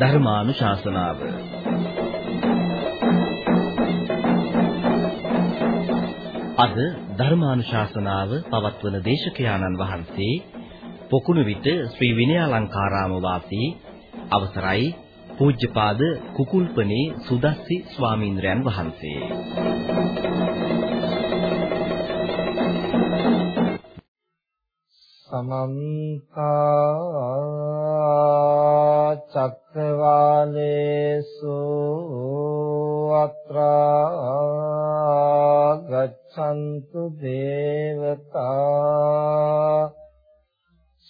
ධර්මානුශාසනාව. අද ධර්මානුශාසනාව පවත්වන දේශකයාණන් වහන්සේ පොකුණු විට ශ්‍රී විනයාලංකාරාම වාසී අවසරයි පූජ්‍යපාද කුකුල්පනේ සුදස්සි ස්වාමීන්ද්‍රයන් වහන්සේ. සමන්තා චක්කවාලේසු අත්‍රා ගච්ඡන්තු දේවතා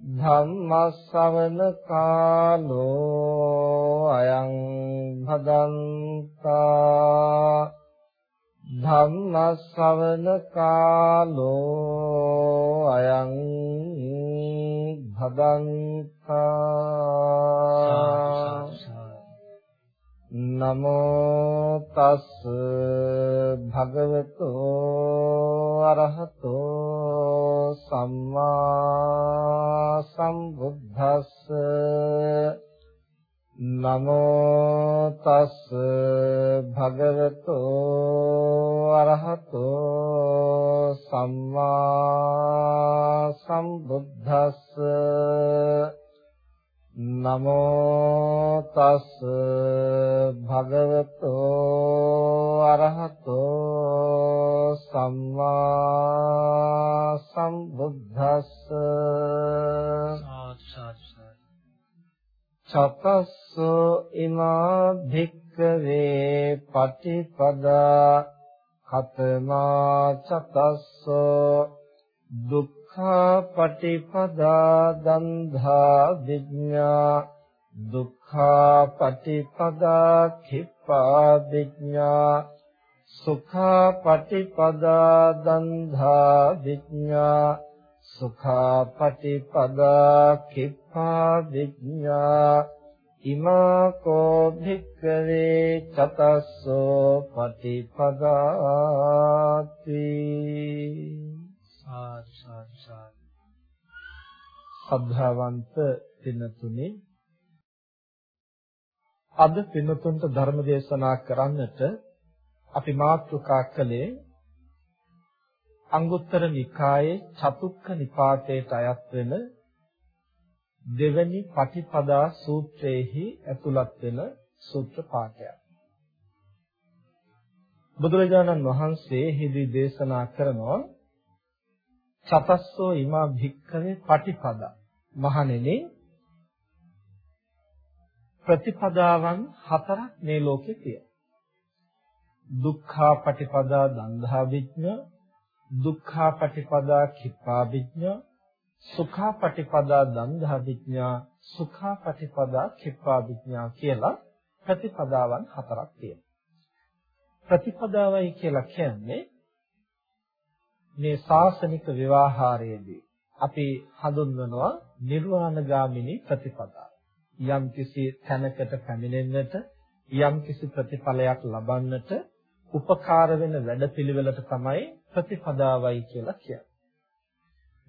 ධම්මස්සවන කාලෝ අයං භදන්තා ධම්මස්සවන කාලෝ අයං භදන්තා නමෝ තස් භගවතු අරහතෝ සම්මා කතමා චතස්සෝ දුක් දුක්ඛපටිපදා දන්ධා විඥා දුක්ඛපටිපදා කිප්පා විඥා සුඛපටිපදා දන්ධා විඥා සුඛපටිපදා කිප්පා විඥා ඉමා කෝ භික්ඛවේ චතස්සෝ පටිපදාති. සාදු සාදු සාදු. ශ්‍රද්ධාවන්ත පින්තුනි අද පින්තුන්ට ධර්ම දේශනා කරන්නට අපි මාතෘකා කළේ අංගුත්තර නිකායේ චතුක්ක නිපාතයට අයත් වෙන දෙවැනි පටිපදා සූත්‍රයේහි ඇතුළත් වෙන සූත්‍ර පාඨයක්. බුදුරජාණන් වහන්සේ හිදී දේශනා කරනවා සතස්සෝ ීමා භික්ඛවේ පටිපදා මහණෙනි ප්‍රතිපදාවන් හතරක් මේ ලෝකේ තියෙනවා දුක්ඛා පටිපදා දන්ධා විඥ දුක්ඛා පටිපදා කිප්පා විඥ සුඛා පටිපදා දන්ධා විඥා සුඛා පටිපදා කිප්පා විඥා කියලා ප්‍රතිපදාවන් හතරක් තියෙනවා ප්‍රතිපදාවයි කියලා කියන්නේ මේ ශාසනික විවාහාරයේදී අපි හඳුන්වනවා නිර්වාණගාමිනී ප්‍රතිපදාව. යම් කිසි තැනකට පැමිණෙන්නට යම් කිසි ප්‍රතිඵලයක් ලබන්නට උපකාර වෙන වැඩපිළිවෙලට තමයි ප්‍රතිපදාවයි කියලා කියන්නේ.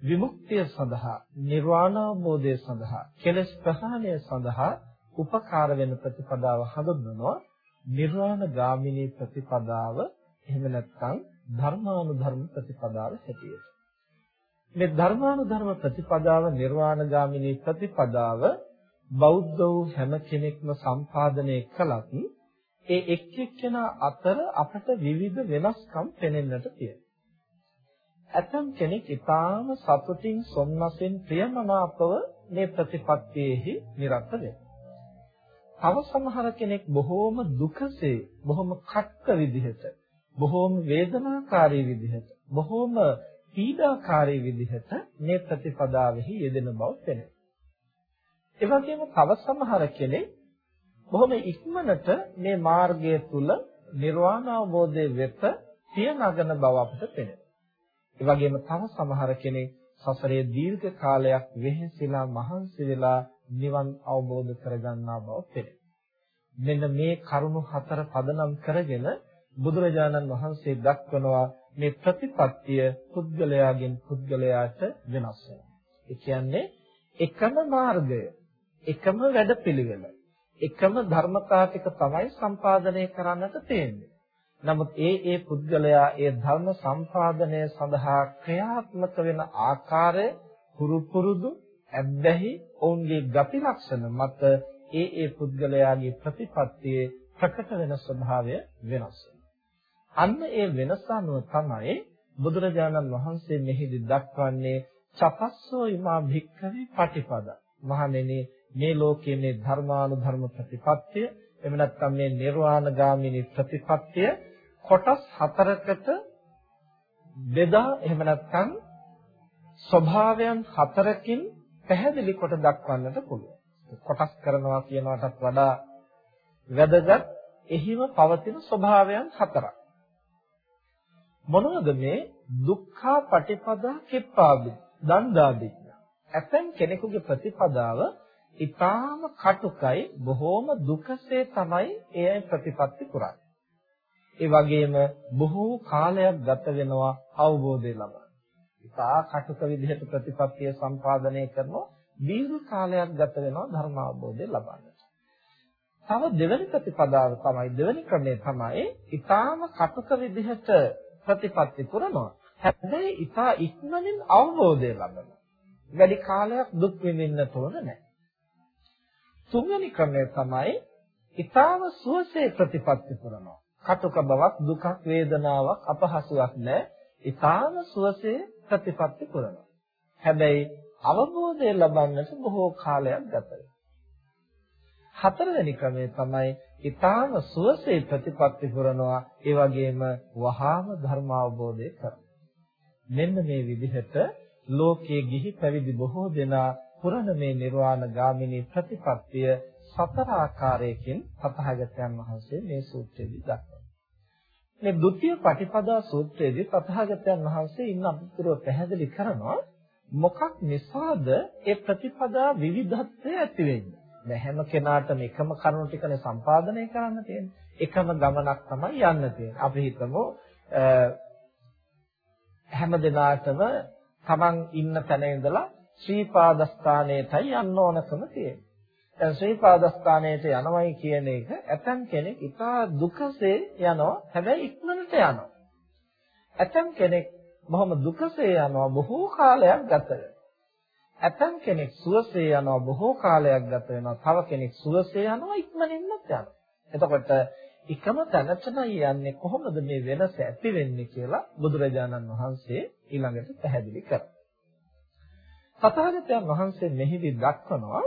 විමුක්තිය සඳහා නිර්වාණ අවබෝධය සඳහා කෙලෙස් ප්‍රහාණය සඳහා උපකාර වෙන ප්‍රතිපදාව හඳුන්වනවා නිර්වාණ ගාමිනී ප්‍රතිපදාව එහෙම නැත්නම් ධර්මානුධර්ම ප්‍රතිපදාව හැටියට. මේ ධර්මානුධර්ම ප්‍රතිපදාව නිර්වාණගාමිනී ප්‍රතිපදාව බෞද්ධ වූ හැම කෙනෙක්ම සම්පාදනය කළත් ඒ එක් එක්කෙනා අතර අපට විවිධ වෙනස්කම් පෙනෙන්නට තියෙනවා. ඇතම් කෙනෙක් ඊටාම සතුටින් සොම්නසෙන් ප්‍රියමනාපව මේ ප්‍රතිපත්තියෙහි නිරත වෙනවා. තව සමහර කෙනෙක් බොහෝම දුකසේ බොහොම කට්ක විදිහට බොහෝම වේදනාකාරී විදිහට බොහෝම පීඩාකාරී විදිහට මේ ප්‍රතිපදාවෙහි යෙදෙන බව පෙනෙනවා. ඒ වගේම තව සමහර කෙනෙක් බොහොම ඉක්මනට මේ මාර්ගය තුල නිර්වාණ අවබෝධය වෙත පිය නගන බව අපට පෙනෙනවා. ඒ වගේම තව සමහර කෙනෙක් සසරේ දීර්ඝ කාලයක් වෙහෙසිලා මහන්සි වෙලා නිවන් අවබෝධ කරගන්නා බව පෙනේ. මෙන්න මේ කරුණු හතර පදනම් කරගෙන බුදුරජාණන් වහන්සේ දක්වනවා මේ ප්‍රතිපත්තිය පුද්ගලයාගෙන් පුද්ගලයාට වෙනස් වෙනවා. ඒ කියන්නේ එකම මාර්ගය, එකම වැඩපිළිවෙල, එකම ධර්මතා ටික තමයි සම්පාදනය කරන්නට තියෙන්නේ. නමුත් ඒ ඒ පුද්ගලයා ඒ ධර්ම සම්පාදනය සඳහා ක්‍රියාත්මක වෙන ආකාරය හුරු පුරුදු ඇබ්බැහි ඔවුන්ගේ ගති ලක්ෂණ මත ඒ ඒ පුද්ගලයාගේ ප්‍රතිපත්තියේ ප්‍රකට වෙන ස්වභාවය වෙනස් අන්න ඒ වෙනස අනුව තමයි බුදුරජාණන් වහන්සේ මෙහිදී දක්වන්නේ චපස්සෝ ඉමා භික්ඛවේ පටිපද. මහණෙනි මේ ලෝකයේ මේ ධර්මානුධර්ම ප්‍රතිපත්තිය එහෙම නැත්නම් මේ නිර්වාණගාමිනී ප්‍රතිපත්තිය කොටස් හතරකට බෙදා එහෙම නැත්නම් ස්වභාවයන් හතරකින් පැහැදිලි කොට දක්වන්නට පුළුවන්. කොටස් කරනවා කියනකටත් වඩා වැදගත් එහිම පවතින ස්වභාවයන් හතරක්. මොනවද මේ දුක්ඛා පටිපදා කිප්පාබි දණ්ඩාබි. ඇතැම් කෙනෙකුගේ ප්‍රතිපදාව ඊටාම කටුකයි බොහෝම දුකසේ තමයි ඒ ප්‍රතිපත්ති පුරන්නේ. ඒ වගේම බොහෝ කාලයක් ගත වෙනවා අවබෝධය ලබන්න. ඉතා කටුක විදිහට ප්‍රතිපත්තිය සම්පාදනය කරනවා දීර්ඝ කාලයක් ගත වෙනවා ධර්ම අවබෝධය ලබන්නට. තව දෙවෙනි ප්‍රතිපදාව තමයි දෙවෙනි ක්‍රමය තමයි ඊටාම කටුක විදිහට ප්‍රතිපත්ති පුරනවා. හැබැයි ඊටා ඉක්මනින් අවබෝධය ලබනවා. වැඩි කාලයක් දුක් විඳින්නට ඕන නැහැ. තුන්වෙනි ක්‍රමය තමයි ඊටාම සුවසේ ප්‍රතිපත්ති පුරනවා. කටුක බවක් දුකක් වේදනාවක් අපහසුයක් නැහැ. ඊටාම සුවසේ ප්‍රතිපත්ති පුරනවා. හැබැයි අවබෝධය ලබන්නට බොහෝ කාලයක් ගත හතරවෙනි ක්‍රමය තමයි ඊටාම සුවසේ ප්‍රතිපත්ති පුරනවා ඒ වගේම වහාම ධර්ම අවබෝධය කරනවා. මෙන්න මේ විදිහට ලෝකයේ ගිහි පැවිදි බොහෝ දෙනා පුරණ මේ නිර්වාණ ගාමිනී ප්‍රතිපත්තිය සතර ආකාරයකින් තථාගතයන් වහන්සේ මේ සූත්‍රයේදී දක්වනවා. මේ ဒုတိ ය පටිපදා සූත්‍රයේදී තථාගතයන් වහන්සේ ඉන්න අපිටව පැහැදිලි කරනවා මොකක් නිසාද ඒ ප්‍රතිපදා විවිධත්වය ඇති වෙන්නේ. දැන් හැම කෙනාටම එකම කරුණු ටිකනේ සම්පාදනය කරන්න තියෙන්නේ. එකම ගමනක් තමයි යන්න තියෙන්නේ. අපි හිතමු හැම දිනාටම Taman ඉන්න තැන ඉඳලා ශ්‍රීපාදස්ථානයටයි යන්න ඕනකම තියෙන්නේ. දැන් ශ්‍රීපාදස්ථානයට යනවයි කියන එක ඇතම් කෙනෙක් ඉතා දුකසේ යනවා හැබැයි ඉක්මනට යනවා. ඇතම් කෙනෙක් බොහොම දුකසේ යනවා බොහෝ කාලයක් ගත ඇතම් කෙනෙක් සුවසේ යනවා බොහෝ කාලයක් ගත වෙනවා. තව කෙනෙක් සුවසේ යනවා ඉක්මනින්මත් යනවා. එතකොට එකම තැනටමයි යන්නේ කොහොමද මේ වෙනස ඇති වෙන්නේ කියලා බුදුරජාණන් වහන්සේ ඊළඟට පැහැදිලි කරා. තථාගතයන් වහන්සේ මෙහිදී දක්වනවා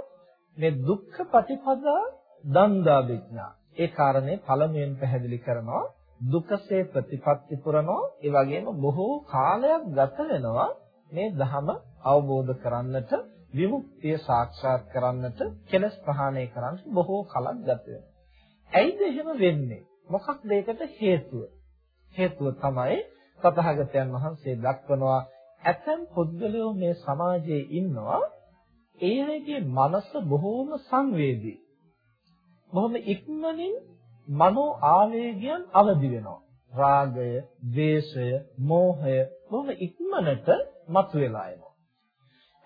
මේ දුක්ඛ පටිපදා දන්දා විඥා. ඒ කාරණේ පළමුවෙන් පැහැදිලි කරනවා දුකසේ ප්‍රතිපත්ති පුරනවා ඒ වගේම බොහෝ කාලයක් ගත වෙනවා මේ ධහම අවබෝධ කරන්නට විමුක්තිය සාක්ෂාත් කරන්නට කෙලස් ප්‍රහාණය කරන්න බොහෝ කලක් ගත වෙනවා. ඇයිද එහෙම වෙන්නේ? මොකක්ද ඒකට හේතුව? හේතුව තමයි තථාගතයන් වහන්සේ දක්වනවා ඇතැම් පුද්ගලයෝ මේ සමාජයේ ඉන්නවා ඒ අයගේ මනස බොහෝම සංවේදී. බොහොම ඉක්මනින් මනෝ ආවේගයන් අවදි වෙනවා. රාගය, ද්වේෂය, මෝහය බොහොම ඉක්මනට මතුවලා එනවා.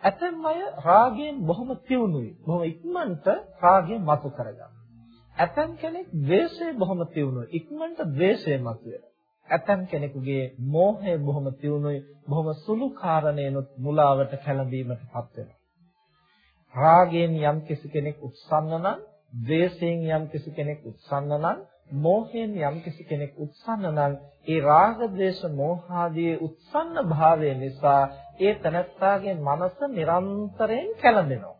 ඇතැම් අය රාගයෙන් බොහොම තියුණුයි. බොහොම ඉක්මනට රාගය මතු කරගන්නවා. ඇතැම් කෙනෙක් ද්වේෂය බොහොම තියුණුයි. ඉක්මනට ද්වේෂය මතුවේ. ඇතැම් කෙනෙකුගේ මෝහය බොහොම තියුණුයි. බොහොම සුළු කාරණේනොත් මුලාවට කැළඹීමටපත් වෙනවා. රාගයෙන් යම් කිසි කෙනෙක් උත්සන්න නම්, ද්වේෂයෙන් යම් කිසි කෙනෙක් උත්සන්න නම්, මෝහයෙන් යම් කිසි කෙනෙක් උත්සන්න නම්, ඒ රාග, ද්වේෂ, මෝහ ආදී උත්සන්න භාවය නිසා ඒ තනත්තාගේ මනස නිරන්තරයෙන් කැළඹෙනවා.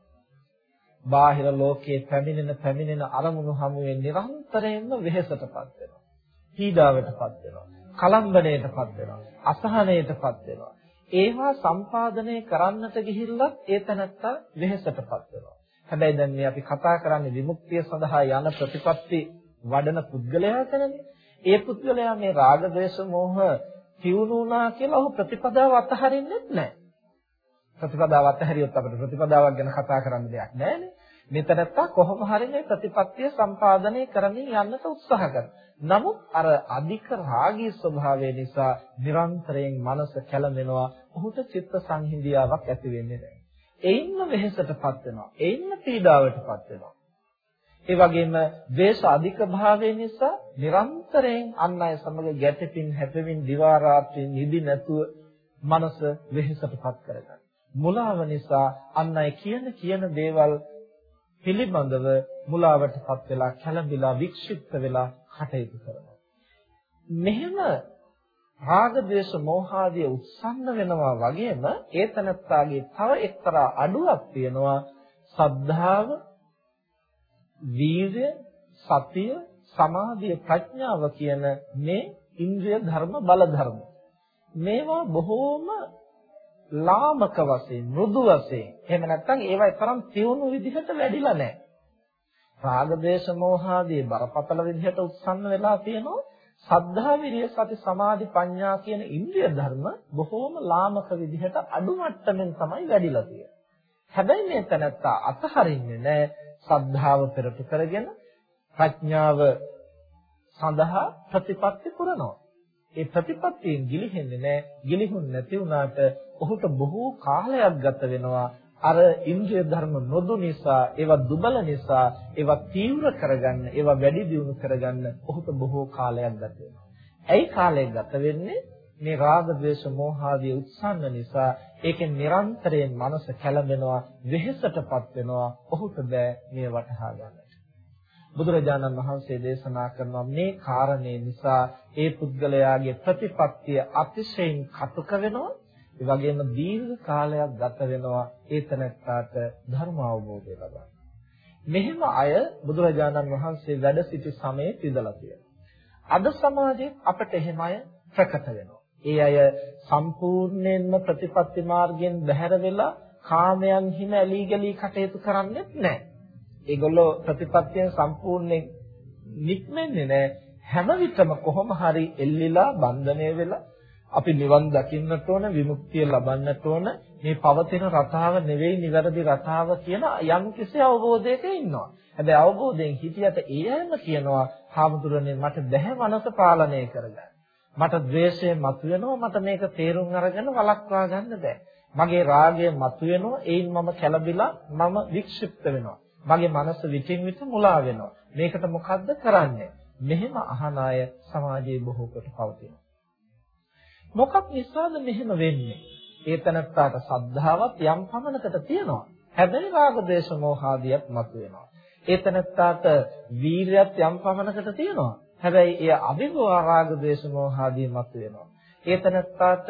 බාහිර ලෝකයේ පැමිණෙන පැමිණෙන අරමුණු හමුවේ නිරන්තරයෙන්ම වෙහෙසටපත් වෙනවා. පීඩාවටපත් වෙනවා. කලම්බණයටපත් වෙනවා. අසහනයටපත් වෙනවා. ඒවා සම්පාදනය කරන්නට ගිහිල්ලත් ඒ තැනත්තා වෙහෙසටපත් වෙනවා. හැබැයි දැන් මේ අපි කතා කරන්නේ විමුක්තිය සඳහා යන ප්‍රතිපත්ති වඩන පුද්ගලයා ගැනනේ. ඒ පුද්ගලයා මේ රාග ద్వේෂ මෝහ තියුණු වුණා කියලා ඔහු ප්‍රතිපදාව අතහරින්නෙත් නැහැ. ප්‍රතිපදාව අතහැරියොත් අපිට ප්‍රතිපදාවක් ගැන කතා කරන්න දෙයක් නැහැනේ. මෙතනත්තා කොහොම හරි මේ ප්‍රතිපත්තිය සම්පාදනය කරමින් යන්නට උත්සාහ කරනවා. නමුත් අර අධික රාගී ස්වභාවය නිසා නිරන්තරයෙන් මනස කැළඹෙනවා. ඔහුට චිත්ත සංහිඳියාවක් ඇති වෙන්නේ නැහැ. එයින්ම වෙහෙසටපත් වෙනවා. එයින්ම පීඩාවටපත් වෙනවා. ඒ වගේම ද්වේෂ අධික භාවය නිසා නිරන්තරයෙන් අන් අය සමග ගැටෙමින් හැපෙමින් දිවා රාත්‍රියේ නිදි නැතුව මනස වෙහෙසටපත් කරගන්නවා. මුලාව නිසා අන් අය කියන කියන දේවල් පිළිබඳව මුලාවටපත් වෙලා කලබිලා වික්ෂිප්ත වෙලා කටයුතු කරනවා. මෙහෙම රාග ద్వේෂ මෝහාදී උත්සන්න වෙනවා වගේම ඒ තනත්තාගේ තව එක්තරා අඩුවක් තියෙනවා සද්ධාව වීර්ය සතිය සමාධිය ප්‍රඥාව කියන මේ ඉන්ද්‍රිය ධර්ම බල ධර්ම මේවා බොහෝම ලාමක වශයෙන් මෘදු වශයෙන් එහෙම නැත්නම් ඒවා තරම් තියුණු විදිහට වැඩිලා නැහැ රාග දේශ මෝහාදී බරපතල විදිහට උත්සන්න වෙලා තියෙනවා සද්ධා විරිය සති සමාධි ප්‍රඥා කියන ඉන්ද්‍රිය ධර්ම බොහෝම ලාමක විදිහට අඩු මට්ටමින් තමයි වැඩිලා තියෙන්නේ. හැබැයි මේ තැනත්තා අතහරින්නේ නැහැ සද්ධාව පෙරට කරගෙන ප්‍රඥාව සඳහා ප්‍රතිපත්ති පුරනවා. ඒ ප්‍රතිපත්තියෙන් ගිලිහෙන්නේ නැහැ. ගිලිහුන් නැති වුණාට ඔහුට බොහෝ කාලයක් ගත වෙනවා අර ඉන්ද්‍රිය ධර්ම නොදු නිසා ඒවා දුබල නිසා ඒවා තීව්‍ර කරගන්න ඒවා වැඩි දියුණු කරගන්න ඔහුට බොහෝ කාලයක් ගත වෙනවා. ඇයි කාලය ගත වෙන්නේ? මේ රාග ద్వේෂ මෝහ ආදී උත්සන්න නිසා ඒකෙන් නිරන්තරයෙන් මනස කැළඹෙනවා වෙහෙසටපත් වෙනවා ඔහුට බෑ මේ වටහා ගන්නට. බුදුරජාණන් වහන්සේ දේශනා කරනවා මේ කාරණේ නිසා ඒ පුද්ගලයාගේ ප්‍රතිපත්තිය අතිශයින් කටුක වෙනවා ඒ වගේම දීර්ඝ කාලයක් ගත වෙනවා ඒ තැනැත්තාට ධර්ම අවබෝධය ලබන්න. මෙහෙම අය බුදුරජාණන් වහන්සේ වැඩ සිටි සමයේ ඉඳලා තියෙනවා. අද සමාජයේ අපට එහෙම අය ප්‍රකට වෙනවා. ඒ අය සම්පූර්ණයෙන්ම ප්‍රතිපත්ති මාර්ගයෙන් බැහැර වෙලා කාමයන් හිම ඇලී ගලී කටයුතු කරන්නේ නැහැ. ඒගොල්ලෝ ප්‍රතිපත්තියෙන් සම්පූර්ණයෙන් නික්මෙන්නේ නැහැ. හැම විටම කොහොම හරි එල්ලිලා බන්ධනය වෙලා අපි නිවන් දකින්නට ඕන විමුක්තිය ලබන්නට ඕන මේ පවතින රටාව නෙවෙයි නිවැරදි රටාව කියන යම් කිසි අවබෝධයක ඉන්නවා. හැබැයි අවබෝධයෙන් හිටියට ඒ අයම කියනවා "හාමුදුරනේ මට බැහැ මනස පාලනය කරගන්න. මට ද්වේෂය මතුවෙනවා මට මේක තේරුම් අරගෙන වළක්වා ගන්න බෑ. මගේ රාගය මතුවෙනවා ඒයින් මම කැළඹිලා මම වික්ෂිප්ත වෙනවා. මගේ මනස විටින් විට මුලා වෙනවා. මේකට මොකද්ද කරන්නේ? මෙහෙම අහන අය සමාජයේ බොහෝ කොට පවතිනවා. මොකක් නිසාද මෙහෙම වෙන්නේ? ඒ තනත්තාට සද්ධාවත් යම් පමණකට තියෙනවා. හැබැයි රාග දේශ මොහාදියත් මතුවෙනවා. ඒ තනත්තාට වීරියත් යම් පමණකට තියෙනවා. හැබැයි එය අභිභවා රාග දේශ මොහාදිය මතුවෙනවා. ඒ තනත්තාට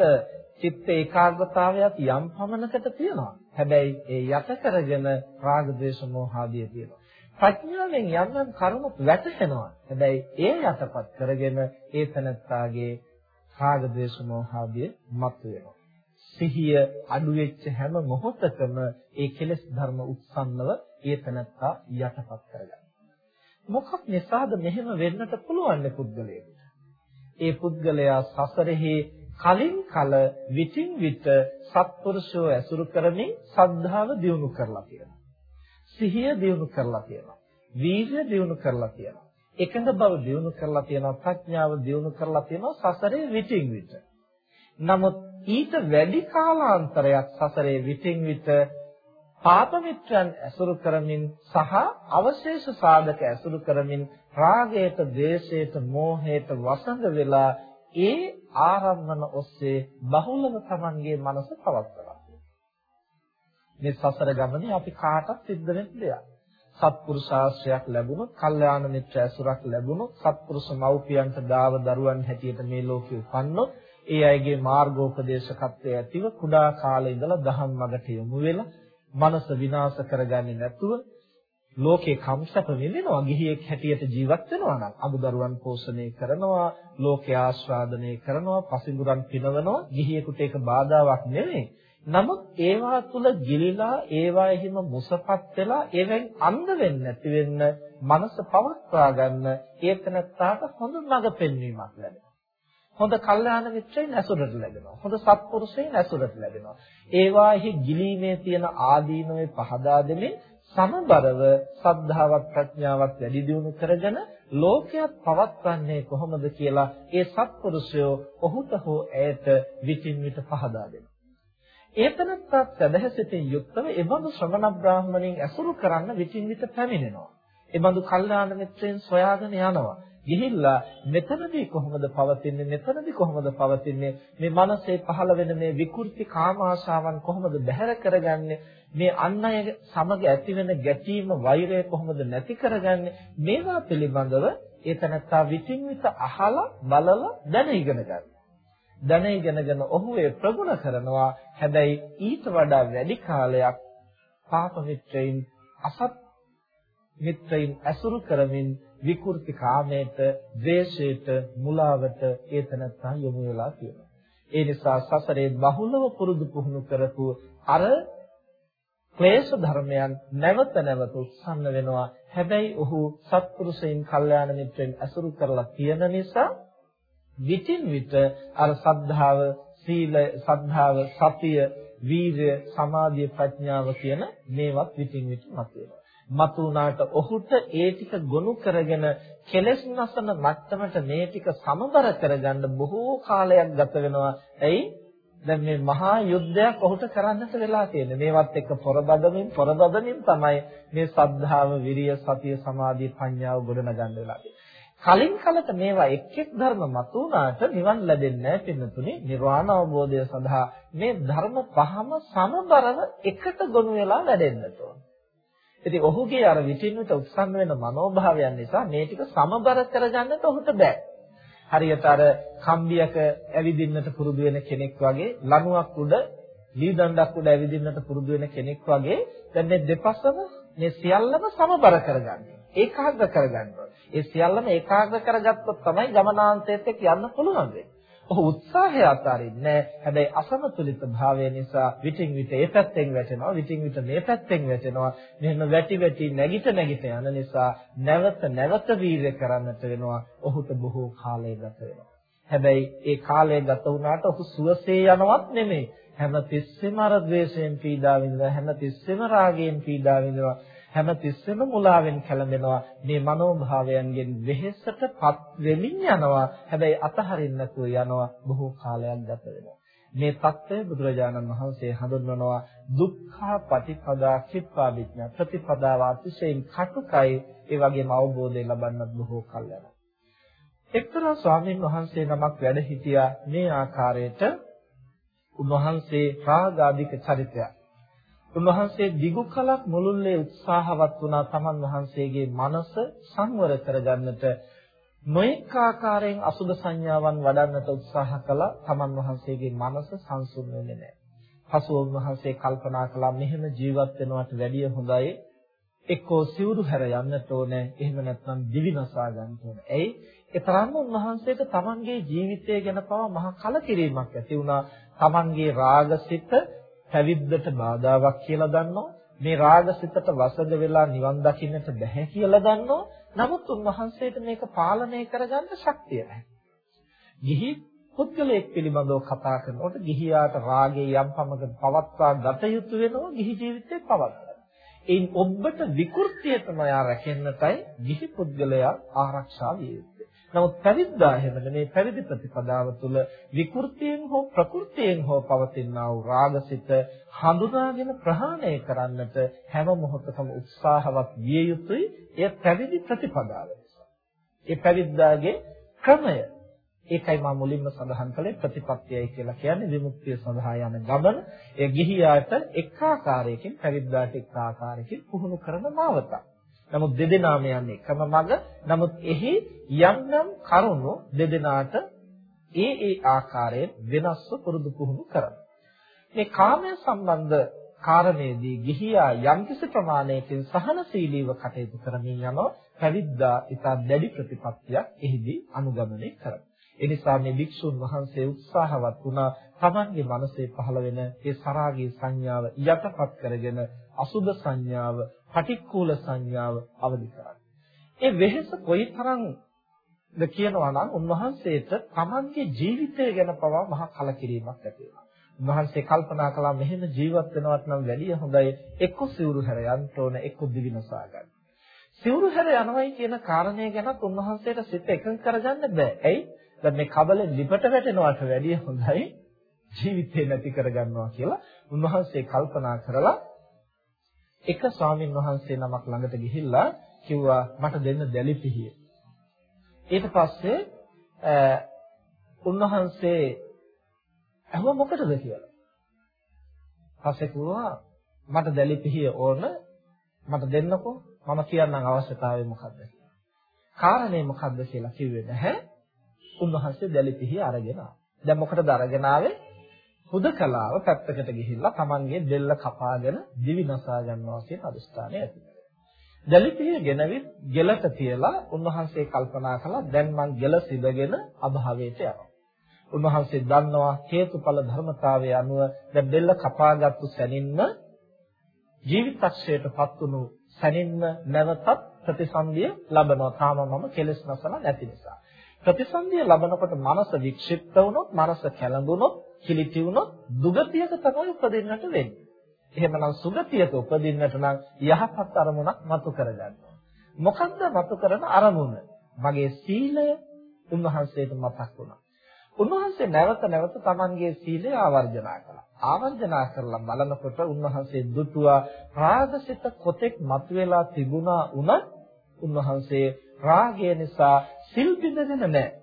චිත්ත ඒකාග්‍රතාවයත් යම් පමණකට තියෙනවා. හැබැයි ඒ යට කරගෙන රාග දේශ මොහාදිය තියෙනවා. ප්‍රඥාවෙන් යම් යම් කරුණු වැටහෙනවා. හැබැයි ඒ යටපත් කරගෙන ඒ තනත්තාගේ රාග ද්වේෂ මෝහාදිය මතුවෙනවා. සිහිය අඩු වෙච්ච හැම මොහොතකම ඒ කෙලෙස් ධර්ම උත්සන්නව ඒතනත්තා යටපත් කරගන්නවා. මොකක් නිසාද මෙහෙම වෙන්නට පුළුවන් පුද්ගලයෙකුට? ඒ පුද්ගලයා සසරෙහි කලින් කල විтин විට සත්පුරුෂෝ ඇසුරු කරමින් සද්ධාව දියුණු කරලා තියෙනවා. සිහිය දියුණු කරලා තියෙනවා. වීර්ය දියුණු කරලා තියෙනවා. එකඟ බව දියුණු කරලා තියෙනවා ප්‍රඥාව දියුණු කරලා තියෙනවා සසරේ විටින් විට. නමුත් ඊට වැඩි කාලාන්තරයක් සසරේ විටින් විට පාප මිත්‍රයන් ඇසුරු කරමින් සහ අවශේෂ සාධක ඇසුරු කරමින් රාගයට, ද්වේෂයට, මෝහයට වසඟ වෙලා ඒ ආරම්මන ඔස්සේ බහුලව Tamanගේ මනස පවත්වනවා. මේ සසර ගමනේ අපි කාටත් සිද්ධ වෙන දෙයක්. සත්පුරුෂාශ්‍රයක් ලැබුණොත්, කල්යාණ මිත්‍ර ඇසුරක් ලැබුණොත්, සත්පුරුෂ මව්පියන්ට දාව දරුවන් හැටියට මේ ලෝකෙ උපන්නොත්, ඒ අයගේ මාර්ගෝපදේශකත්වයේ ඇතිව කුඩා කාලේ ඉඳලා දහම් මගට යොමු වෙලා, මනස විනාශ කරගන්නේ නැතුව, ලෝකේ කම්සප විඳිනවා ගිහියෙක් හැටියට ජීවත් වෙනවා නම් අමුදරුවන් පෝෂණය කරනවා ලෝකේ ආස්වාදනය කරනවා පසිඳුරන් පිනවනවා ගිහියෙකුට ඒක බාධාවක් නෙමෙයි. නමුත් ඒවා තුල ගිලිලා ඒවා එහෙම මුසපත් වෙලා ඒවෙන් අන්ධ වෙන්නේ නැති වෙන්න මනස පවත්වා ගන්න ඒතනත්තාට හොඳ මඟ පෙන්වීමක් ලැබෙනවා. හොඳ කල්යාණ මිත්‍රයින් ඇසුරට ලැබෙනවා. හොඳ සත්පුරුෂයින් ඇසුරට ලැබෙනවා. ඒවාෙහි ගිලීමේ තියෙන ආදීනවේ පහදා දෙමින් සමබරව සද්ධාවත් ප්‍රඥාවත් වැඩි දියුණු කරගෙන ලෝකයක් පවත්වන්නේ කොහොමද කියලා ඒ සත්පුරුෂයෝ ඔහුට හෝ ඇයට විචින් විට පහදා දෙනවා. ඒතනත්ත් සදහසිතින් යුක්තව එබඳු ශ්‍රමණ බ්‍රාහමණෙන් ඇසුරු කරන්න විтин විට පැමිණෙනවා. එබඳු කල්යාණ මිත්‍රයන් සොයාගෙන යනවා. ගිහිල්ලා මෙතනදී කොහොමද පවතින්නේ? මෙතනදී කොහොමද පවතින්නේ? මේ මනසේ පහළ වෙන මේ විකෘති කාම ආශාවන් කොහොමද බැහැර කරගන්නේ? මේ අන් අය සමග ඇති වෙන ගැටීම වෛරය කොහොමද නැති කරගන්නේ? මේවා පිළිබඳව ඒ තනත්තා විтин විත අහලා බලලා දැන ඉගෙන ගන්නවා. දැන ඉගෙනගෙන ඔහු ඒ ප්‍රගුණ කරනවා හැබැයි ඊට වඩා වැඩි කාලයක් පාප මිත්‍රයින් අසත් මිත්‍රයින් ඇසුරු කරමින් විකෘති කාමයට, ද්වේෂයට, මුලාවට ඒතනත්තා යොමු වෙලා තියෙනවා. ඒ නිසා සසරේ බහුලව පුරුදු පුහුණු කරපු අර ක්ලේශ ධර්මයන් නැවත නැවත උත්සන්න වෙනවා. හැබැයි ඔහු සත්පුරුෂයන්, කල්යාණ මිත්‍රයන් ඇසුරු කරලා තියෙන නිසා විචින් විට අර සද්ධාව, සීලය, සද්ධාව, සතිය, වීරය, සමාධිය, ප්‍රඥාව කියන මේවත් විтин විට මතුවෙනවා. මතු වුණාට ඔහුට ඒ ටික ගොනු කරගෙන කෙලෙස් නැසන මට්ටමට මේ ටික සමබර කරගන්න බොහෝ කාලයක් ගත වෙනවා. එයි දැන් මේ මහා යුද්ධයක් ඔහුට කරන්නට වෙලා තියෙන්නේ. මේවත් එක්ක පොරබදමින් පොරබදමින් තමයි මේ සද්ධාව, විරිය, සතිය, සමාධිය, ප්‍රඥාව ගොඩනගන්න වෙලා තියෙන්නේ. කලින් කලට මේවා එක් එක් ධර්ම මතුණාට නිවන් ලැබෙන්නේ නැහැ පින්නතුනේ නිර්වාණ අවබෝධය සඳහා මේ ධර්ම පහම සමබරව එකට ගොනු වෙලා වැඩෙන්නට ඕන. ඉතින් ඔහුගේ අර විචින්විත උත්සන්න වෙන මනෝභාවයන් නිසා මේ ටික සමබර කරගන්නට ඔහුට බෑ. හරියට අර කම්බියක ඇවිදින්නට පුරුදු වෙන කෙනෙක් වගේ ලණුවක් උඩ ලී දණ්ඩක් උඩ ඇවිදින්නට පුරුදු වෙන කෙනෙක් වගේ දැන් මේ දෙපසම මේ සියල්ලම සමබර කරගන්න. ඒකාග්‍ර කරගන්න ඕනේ. ඒ සියල්ලම ඒකාග්‍ර කරගත්තොත් තමයි ගමනාන්තයේත් එක්ක යන්න පුළුවන් වෙන්නේ. ඔහු උත්සාහය අතාරින්නේ හැබැයි අසමතුලිත භාවය නිසා විටින් විට ඒ පැත්තෙන් වැටෙනවා විටින් විට මේ පැත්තෙන් වැටෙනවා. මෙහෙම වැටි වැටි නැගිට නැගිට යන නිසා නැවත නැවත වීර්ය කරන්නට වෙනවා. ඔහුට බොහෝ කාලය ගත වෙනවා. හැබැයි ඒ කාලය ගත වුණාට ඔහු සුවසේ යනවත් නෙමෙයි. හැම තිස්සෙම අර ද්වේෂයෙන් පීඩා විඳිනවා හැම තිස්සෙම රාගයෙන් පීඩා විඳිනවා. හැම තිස්සෙම මුලාවෙන් කැළඹෙනවා. මේ මනෝභාවයන්ගෙන් වෙහෙසටපත් වෙමින් යනවා. හැබැයි අතහරින්න නැතුව යනවා. බොහෝ කාලයක් ගත වෙනවා. මේ தත්ත්වය බුදුරජාණන් වහන්සේ හඳුන්වනවා. දුක්ඛ පටිපදා කිප්පා විඥා. ප්‍රතිපදාව අතිශයින් කටුකයි. ඒ වගේම අවබෝධය ලබන්නත් බොහෝ කල් යනවා. එක්තරා ස්වාමීන් වහන්සේ නමක් වැඩ හිටියා. මේ ආකාරයට උන්වහන්සේ රාගාධික චරිතයක් උන්වහන්සේ දිගු කලක් මුළුල්ලේ උත්සාහවත් වුණා තමන් වහන්සේගේ මනස සංවර කරගන්නට නොඑක ආකාරයෙන් අසුබ සංඥාවන් වඩන්නට උත්සාහ කළා තමන් වහන්සේගේ මනස සංසුන් වෙන්නේ නැහැ. පසුව උන්වහන්සේ කල්පනා කළා මෙහෙම ජීවත් වෙනවට වැඩිය හොඳයි එක්කෝ සිවුරු හැර යන්නට ඕනේ එහෙම නැත්නම් දිවි නසා ගන්න ඕනේ. එයි ඒ තරම්ම උන්වහන්සේට තමන්ගේ ජීවිතය ගැන පවා මහා කලකිරීමක් ඇති වුණා. තමන්ගේ රාගසිත පැවිද්දට බාධාවක් කියලා දන්නවා. මේ රාගසිතට වසඟ වෙලා නිවන් දකින්නට බැහැ කියලා දන්නවා. නමුත් උන්වහන්සේට මේක පාලනය කරගන්න ශක්තිය නැහැ. ගිහි පුද්ගලයෙක් පිළිබඳව කතා කරනකොට ගිහියාට රාගයේ යම් පමණක පවත්වා ගත යුතු වෙනවා ගිහි ජීවිතේ පවත්වා. ඒන් ඔබට විකෘතිය තමයි රැකෙන්නටයි ගිහි පුද්ගලයා ආරක්ෂා විය යුත්තේ. නමුත් පැවිද්දා එහෙම නෙමේ පැවිදි ප්‍රතිපදාව තුළ විකෘතියෙන් හෝ ප්‍රകൃතියෙන් හෝ පවතිනා වූ රාගසිත හඳුනාගෙන ප්‍රහාණය කරන්නට හැම මොහොතකම උත්සාහවත් විය යුතුයි. එය පැවිදි ප්‍රතිපදාව නිසා. ඒ පැවිද්දාගේ ක්‍රමය ඒකයි මම මුලින්ම සඳහන් කළේ ප්‍රතිපත්තියයි කියලා කියන්නේ විමුක්තිය සඳහා යන ගමන. ඒ ගිහියාට එක් ආකාරයකින් පැවිද්දාට එක් ආකාරයකින් පුහුණු කරන මාවතක්. නමුත් දෙදෙනාම යන්නේ එකම මඟ. නමුත් එහි යම් යම් කරුණු දෙදෙනාට ඒ ඒ ආකාරයෙන් වෙනස්ව පුරුදු පුහුණු කරනවා. මේ කාමය සම්බන්ධ කාරණේදී ගිහියා යම්කිසි ප්‍රමාණයකින් සහනශීලීව කටයුතු කරමින් යනවා පැවිද්දා ඉතා දැඩි ප්‍රතිපත්තියක් එහිදී අනුගමනය කරනවා. ඒ නිසා මේ භික්ෂුන් වහන්සේ උත්සාහවත් වුණා තමන්ගේ මනසේ පහළ වෙන ඒ සරාගී සංඥාව යටපත් කරගෙන අසුබ සංඥාව, පටික්කුල සංඥාව අවදි කරගන්න. ඒ වෙහෙස කොයිතරම් ද කියනවා නම් උන්වහන්සේට තමන්ගේ ජීවිතය ගැන පවා මහා කලකිරීමක් ඇති වුණා. උන්වහන්සේ කල්පනා කළා මෙහෙම ජීවත් වෙනවත් නම් වැඩිය හොඳයි එක්ක සිවුරු හැර යන්න ඕන එක්ක දිවිනසා ගන්න. සිවුරු හැර යනවයි කියන කාරණය ගැනත් උන්වහන්සේට සිත එකඟ කරගන්න බෑ. ඇයි? දැන් මේ කබලෙ ලිපට වැටෙනවට වැඩිය හොඳයි ජීවිතේ නැති කරගන්නවා කියලා උන්වහන්සේ කල්පනා කරලා එක ස්වාමින් වහන්සේ නමක් ළඟට ගිහිල්ලා කිව්වා මට දෙන්න දැලිපිහිය. ඊට පස්සේ උන්වහන්සේ අහුව මොකටද කියලා. පස්සේ කිව්වා මට දැලිපිහිය ඕන මට දෙන්නකෝ මම කියන්නම් අවශ්‍යතාවය මොකද්ද කියලා. කාරණේ මොකද්ද කියලා කිව්වේ නැහැ. උන්වහන්සේ දැලිපිහිය අරගෙන ආවා. දැන් මොකටද අරගෙන ආවේ? හුදකලාව පැත්තකට ගිහිල්ලා Tamanගේ දෙල්ල කපාගෙන දිවි නසා ගන්නවා කියන අදිස්ථානය ඇති කරගන්නවා. දැලිපිහිය ගෙනවිත් ගෙලට තියලා උන්වහන්සේ කල්පනා කළා දැන් මං ගෙල සිදගෙන අභාවයට යනවා. උන්වහන්සේ දන්නවා හේතුඵල ධර්මතාවය අනුව දැන් දෙල්ල කපාගත්තු සැනින්ම ජීවිතක්ෂයටපත් වුණු සැනින්ම නැවතත් ප්‍රතිසන්දිය ලබනවා. තාම මම කෙලස් නැසලා නැති නිසා. ප්‍රතිසන්දිය ලබනකොට මනස වික්ෂිප්ත වුණොත්, මනස කැළඹුණොත්, කිලිටි වුණොත් දුගතියක තමයි උපදින්නට වෙන්නේ. එහෙමනම් සුගතියක උපදින්නට නම් යහපත් අරමුණක් මතු කරගන්නවා. මොකද්ද මතු කරන අරමුණ? මගේ සීලය උන්වහන්සේට මතක් වුණා. උන්වහන්සේ නැවත නැවත Tamanගේ සීලය ආවර්ජනා කළා. ආවර්ජනා කරලා බලනකොට උන්වහන්සේ දුටුවා රාගසිත කොතෙක් මතුවලා තිබුණා උනත් උන්වහන්සේ රාගය නිසා සිල් බිඳගෙන නැහැ.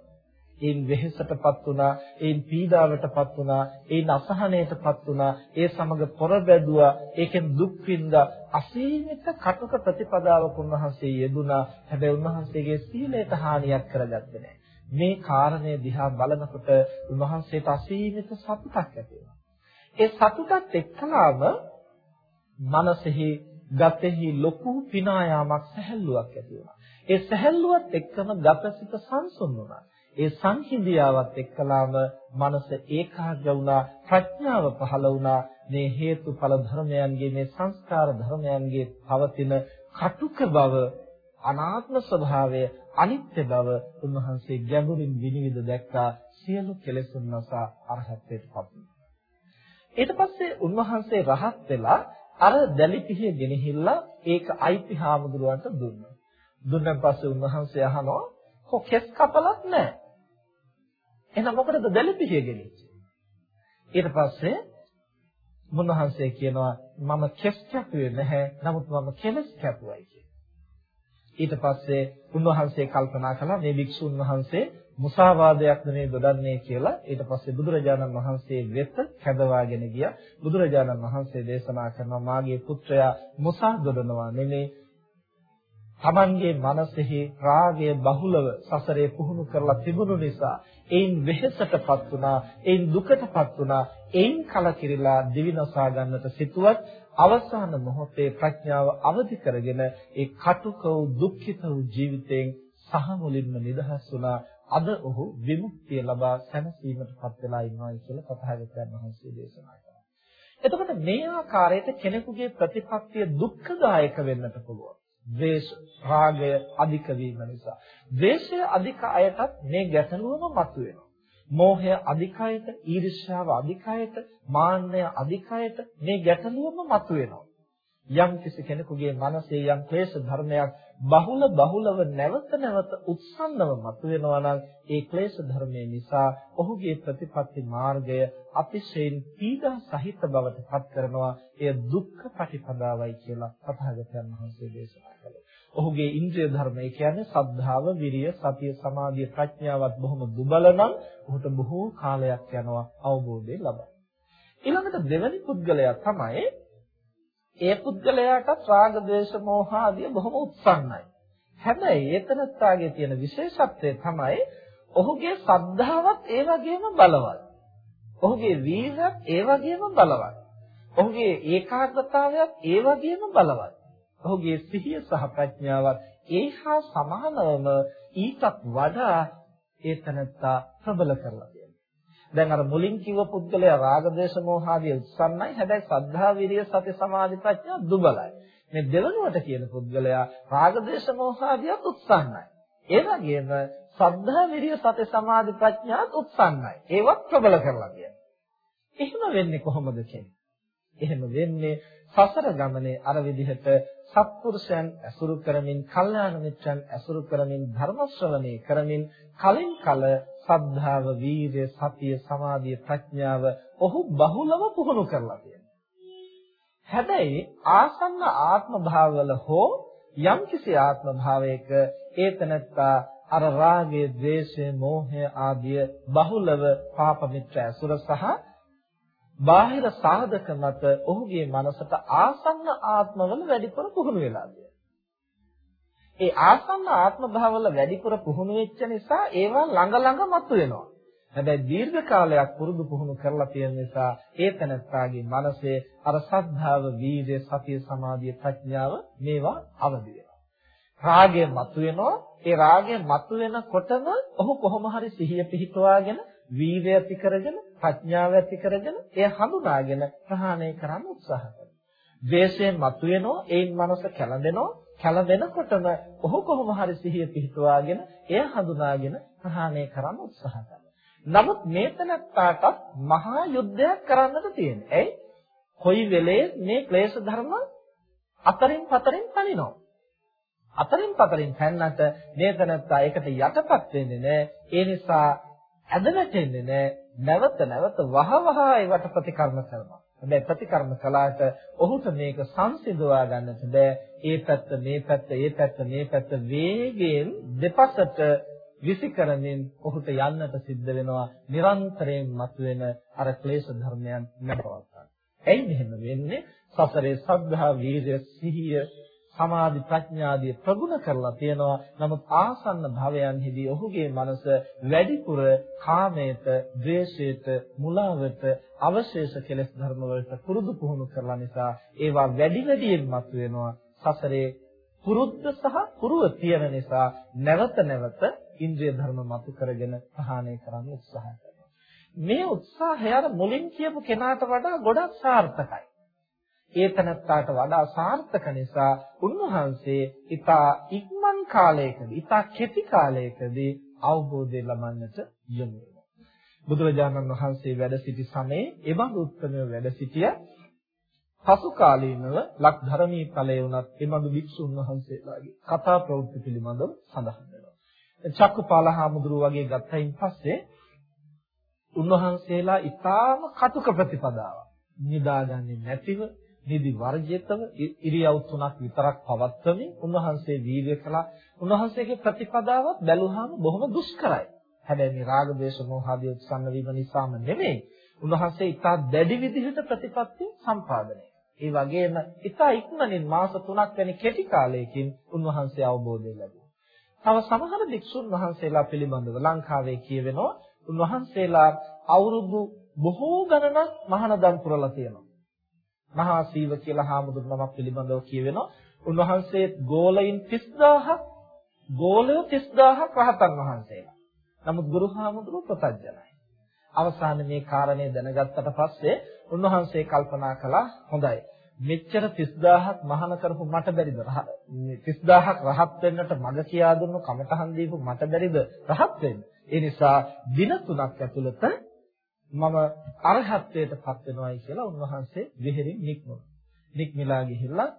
ඒන් වෙහෙසටපත් වුණා, ඒන් පීඩාවටපත් වුණා, ඒන් අසහනයටපත් වුණා, ඒ සමග පොරබැදුවා, ඒකෙන් දුක් විඳා අසීමිත කටුක ප්‍රතිපදාවක උන්වහන්සේ යෙදුණා. හැබැයි උන්වහන්සේගේ සීලයට හානියක් කරගත්තේ නැහැ. මේ කාරණය දිහා බලනකොට උන්වහන්සේට අසීමිත සතුටක් ඇති ඒ සතුටත් එක්කලාම මනසෙහි ගතෙහි ලොකු පිනායාමක් සැහැල්ලුවක් ඇති වුණා. ඒ සැහැල්ලුවත් එක්කම ගතසිත සංසුන් වුණා. ඒ සංහිඳියාවත් එක්කලාම මනස ඒකාග්‍ර වුණා ප්‍රඥාව පහළ වුණා මේ හේතුඵල ධර්මයන්ගේ මේ සංස්කාර ධර්මයන්ගේ පවතින කටුක බව අනාත්ම ස්වභාවය අනිත්‍ය බව උන්වහන්සේ ගැඹුරින් විනිවිද දැක්කා සියලු කෙලෙසුන් නැසා අරහත්ත්වයට පත් වුණා. ඊට පස්සේ උන්වහන්සේ රහත් වෙලා අර දැලිපිහිය ගෙනහිල්ලා ඒක අයිති හාමුදුරුවන්ට දුන්නා. දුන්නාන් පස්සේ උන්වහන්සේ අහනවා කො කෙස් කපලත් නැහැ. එහෙනම් මොකටද දැලිපිහිය ගෙනිච්චේ? ඊට පස්සේ මුන්නහන්සේ කියනවා මම කෙස් කැපුවේ නැහැ නමුත් මම කෙලස් කැපුවයි කියලා. ඊට පස්සේ උන්වහන්සේ කල්පනා කළා මේ භික්ෂුන් වහන්සේ මුසාවාදයක් නෙමෙයි දොඩන්නේ කියලා ඊට පස්සේ බුදුරජාණන් වහන්සේ වෙත කැඳවාගෙන ගියා බුදුරජාණන් වහන්සේ දේශනා කරනවා මාගේ පුත්‍රයා මුසා දොඩනවා නෙමෙයි තමන්ගේ මනසෙහි රාගය බහුලව සසරේ පුහුණු කරලා තිබුණු නිසා ඒන් වෙහෙසටපත් වුණා ඒන් දුකටපත් වුණා ඒන් කලකිරිලා දිවිනසා ගන්නට සිටුවත් අවසාන මොහොතේ ප්‍රඥාව අවදි කරගෙන ඒ කටුක වූ දුක්ඛිත වූ ජීවිතයෙන් සහ මුලින්ම නිදහස් වුණා අද ඔහු විමුක්තිය ලබා සැනසීමටපත් වෙලා ඉන්නවා කියලා තථාගතයන් වහන්සේ දේශනා කළා. එතකොට මේ ආකාරයට කෙනෙකුගේ ප්‍රතිපත්තිය දුක්ඛදායක වෙන්නට පුළුවන්. ද්වේෂ රාගය අධික වීම නිසා. ද්වේෂය අධික අයටත් මේ ගැටලුවම මතුවෙනවා. මෝහය අධිකයට, ඊර්ෂ්‍යාව අධිකයට, මාන්නය අධිකයට මේ ගැටලුවම මතුවෙනවා. යම් කිසි කෙනෙකුගේ මනසේ යම් ක්ලේශ ධර්මයක් බහුල බහුලව නැවත නැවත උත්සන්නව මතුවෙනවා නම් ඒ ක්ලේශ ධර්මයේ නිසා ඔහුගේ ප්‍රතිපත්ති මාර්ගය අතිශයින් පීඩා සහිත බවට පත් කරනවා එය දුක්ඛ ප්‍රතිපදාවයි කියලා තථාගතයන් වහන්සේ දේශනා කළේ. ඔහුගේ ඉන්ද්‍රිය ධර්ම ඒ කියන්නේ සද්ධාව, විරිය, සතිය, සමාධිය, ප්‍රඥාවත් බොහොම දුබල නම් ඔහුට බොහෝ කාලයක් යනවා අවබෝධය ලබන්න. ඊළඟට දෙවැනි පුද්ගලයා තමයි ඒ පුද්ගලයාටත් රාග, ద్వේෂ, මෝහ ආදී බොහොම උත්සන්නයි. හැබැයි ඒතනත්තාගේ තියෙන විශේෂත්වය තමයි ඔහුගේ සද්ධාවත් ඒ වගේම බලවත්. ඔහුගේ වීර්යත් ඒ වගේම බලවත්. ඔහුගේ ඒකාග්‍රතාවයත් ඒ වගේම බලවත්. ඔහුගේ සිහිය සහ ප්‍රඥාවත් ඒහා සමානවම ඊටත් වඩා ඒ තනත්තා ප්‍රබල කරලා තියෙනවා. දැන් අර මුලින් කිව්ව පුද්ගලයා රාග දේශ මොහ ආදී උත්සන්නයි. හැබැයි සද්ධා විරිය සති සමාධි ප්‍රඥා දුබලයි. මේ දෙවනුවට කියන පුද්ගලයා රාග දේශ මොහ ආදියත් උත්සන්නයි. ඒ වගේම සද්ධා විරිය සති සමාධි ප්‍රඥාත් උත්සන්නයි. ඒවත් ප්‍රබල කරලා තියෙනවා. එහෙම වෙන්නේ කොහොමද කියන්නේ? එහෙම වෙන්නේ සසර ගමනේ අර විදිහට සත්පුරුෂයන් ඇසුරු කරමින්, කල්යාණ මිත්‍රයන් ඇසුරු කරමින්, ධර්ම ශ්‍රවණය කරමින්, කලින් කල සද්ධාව, වීර්ය, සතිය, සමාධිය, ප්‍රඥාව ඔහු බහුලව පුහුණු කරලා තියෙනවා. හැබැයි ආසන්න ආත්ම භාවවල හෝ යම්කිසි ආත්ම භාවයක ඒතනත්තා අර රාගය, ద్వේෂය, මෝහය ආදිය බහුලව පාප මිත්‍ර ඇසුර සහ බාහිර සාධක මත ඔහුගේ මනසට ආසන්න ආත්මවල වැඩිපුර පුහුණු වෙලා ඒ ආසන්න ආත්ම භාවවල වැඩිපුර පුහුණු වෙච්ච නිසා ඒවා ළඟ ළඟ මතුවෙනවා. හැබැයි දීර්ඝ කාලයක් පුරුදු පුහුණු කරලා තියෙන නිසා ඒ තනත්තාගේ මනසේ අර සද්ධාව, වීර්ය, සතිය, සමාධිය, ප්‍රඥාව මේවා අවදි වෙනවා. රාගය මතුවෙනවා. ඒ රාගය මතුවෙනකොටම ඔහු කොහොම හරි සිහිය පිහිටුවාගෙන වීර්ය ඇති කරගෙන ප්‍රඥාව ඇති කරගෙන එය හඳුනාගෙන ප්‍රහාණය කරන්න උත්සාහ කරනවා. ද්වේෂයෙන් මතුවෙනවා ඒන් මනස කැළඹෙනවා කැළඹෙනකොටම ඔහු කොහොම හරි සිහිය පිහිටුවාගෙන එය හඳුනාගෙන ප්‍රහාණය කරන්න උත්සාහ කරනවා. නමුත් මේ තැනත්තාටත් මහා යුද්ධයක් කරන්නට තියෙනවා. ඇයි? කොයි වෙලේ මේ ක්ලේශ ධර්ම අතරින් පතරින් පනිනවා. අතරින් පතරින් පැන්නට මේ තැනත්තා ඒකට යටපත් වෙන්නේ නැහැ. ඒ නිසා ඇද වැටෙන්නේ නැහැ. නැවත නැවත වහවහ ඒවට ප්‍රතිකර්ම කරනවා. හැබැයි ප්‍රතිකර්ම කළාට ඔහුට මේක සංසිඳවා ගන්නට බෑ. ඒ පැත්ත මේ පැත්ත ඒ පැත්ත මේ පැත්ත වේගයෙන් දෙපසට විසිකරමින් ඔහුට යන්නට සිද්ධ වෙනවා නිරන්තරයෙන් මතුවෙන අර ක්ලේශ ධර්මයන් නැපවත්තා. එයි මෙහෙම වෙන්නේ සසරේ සද්ධා වීර්ය සිහිය සමාධි ප්‍රඥාදී ප්‍රගුණ කරලා තියෙනවා. නමුත් ආසන්න භවයන්හිදී ඔහුගේ මනස වැඩිපුර කාමයට, ද්වේෂයට, මුලාවට, අවශේෂ කෙලෙස් ධර්ම වලට පුරුදු පුහුණු කරලා නිසා ඒවා වැඩි වැඩියෙන් මතුවෙනවා. සසරේ පුරුද්ද සහ පුරුව තියෙන නිසා නැවත නැවත ඉන්ද්‍රිය ධර්ම මතු කරගෙන ප්‍රහාණය කරන්න උත්සාහ කරනවා. මේ උත්සාහය අර මුලින් කියපු කෙනාට වඩා ගොඩක් සාර්ථකයි. ඒ තනත්තාට වඩා සාර්ථක නිසා උන්වහන්සේ ඊතා ඉක්මන් කාලයකදී ඊතා කෙටි කාලයකදී අවබෝධය ලබන්නට යොමු වෙනවා. බුදුරජාණන් වහන්සේ වැඩ සිටි සමයේ එවන් උත්තරම වැඩ සිටිය පසු කාලීනව ලක් ධර්මී ඵලයේ උනත් එබඳු වික්ෂුන් වහන්සේලාගේ කතා ප්‍රවෘත්ති පිළිබඳව සඳහන් වෙනවා. චක්කුපාල හාමුදුරුව වගේ ගත්තයින් පස්සේ උන්වහන්සේලා ඊටාම කටුක ප්‍රතිපදාවක් නිදාගන්නේ නැතිව නිදි වර්ජිතව ඉරියව් තුනක් විතරක් පවත්වමින් උන්වහන්සේ වීර්ය කළා. උන්වහන්සේගේ ප්‍රතිපදාවත් බැලුවාම බොහොම දුෂ්කරයි. හැබැයි මේ රාග දේශ මොහ ආදී උත්සන්න වීම නිසාම නෙමෙයි. උන්වහන්සේ ඉතා දැඩි විදිහට ප්‍රතිපත්තිය සම්පාදනය ඒ වගේම ඉතා ඉක්මනින් මාස 3ක් වැනි කෙටි කාලයකින් උන්වහන්සේ අවබෝධය ලැබුවා. තව සමහර භික්ෂුන් වහන්සේලා පිළිබඳව ලංකාවේ කියවෙනවා උන්වහන්සේලා අවුරුදු බොහෝ ගණනක් මහානදම් පුරලා තියෙනවා. මහා සීව කියලා හාමුදුරු නමක් පිළිබඳව කියවෙනවා. උන්වහන්සේ ගෝලයින් 30000ක් ගෝලය 30000ක් රහතන් වහන්සේලා. නමුත් ගුරු හාමුදුරුවෝ ප්‍රත්‍යජනයි. අවසානයේ මේ කාරණේ දැනගත්තට පස්සේ උන්වහන්සේ කල්පනා කළා හොඳයි. මෙච්චර 30000ක් මහාන කරපු මට බැරිද 30000ක් රහත් වෙන්නට මඟ කියා දුන්නු කමඨහන් දීපු මට බැරිද රහත් වෙන්න. ඒ නිසා දින තුනක් ඇතුළත මම අරහත්ත්වයටපත් වෙනවායි කියලා උන්වහන්සේ විහෙරින් නික්මුණා. නික්මිලා ගිහිල්ලා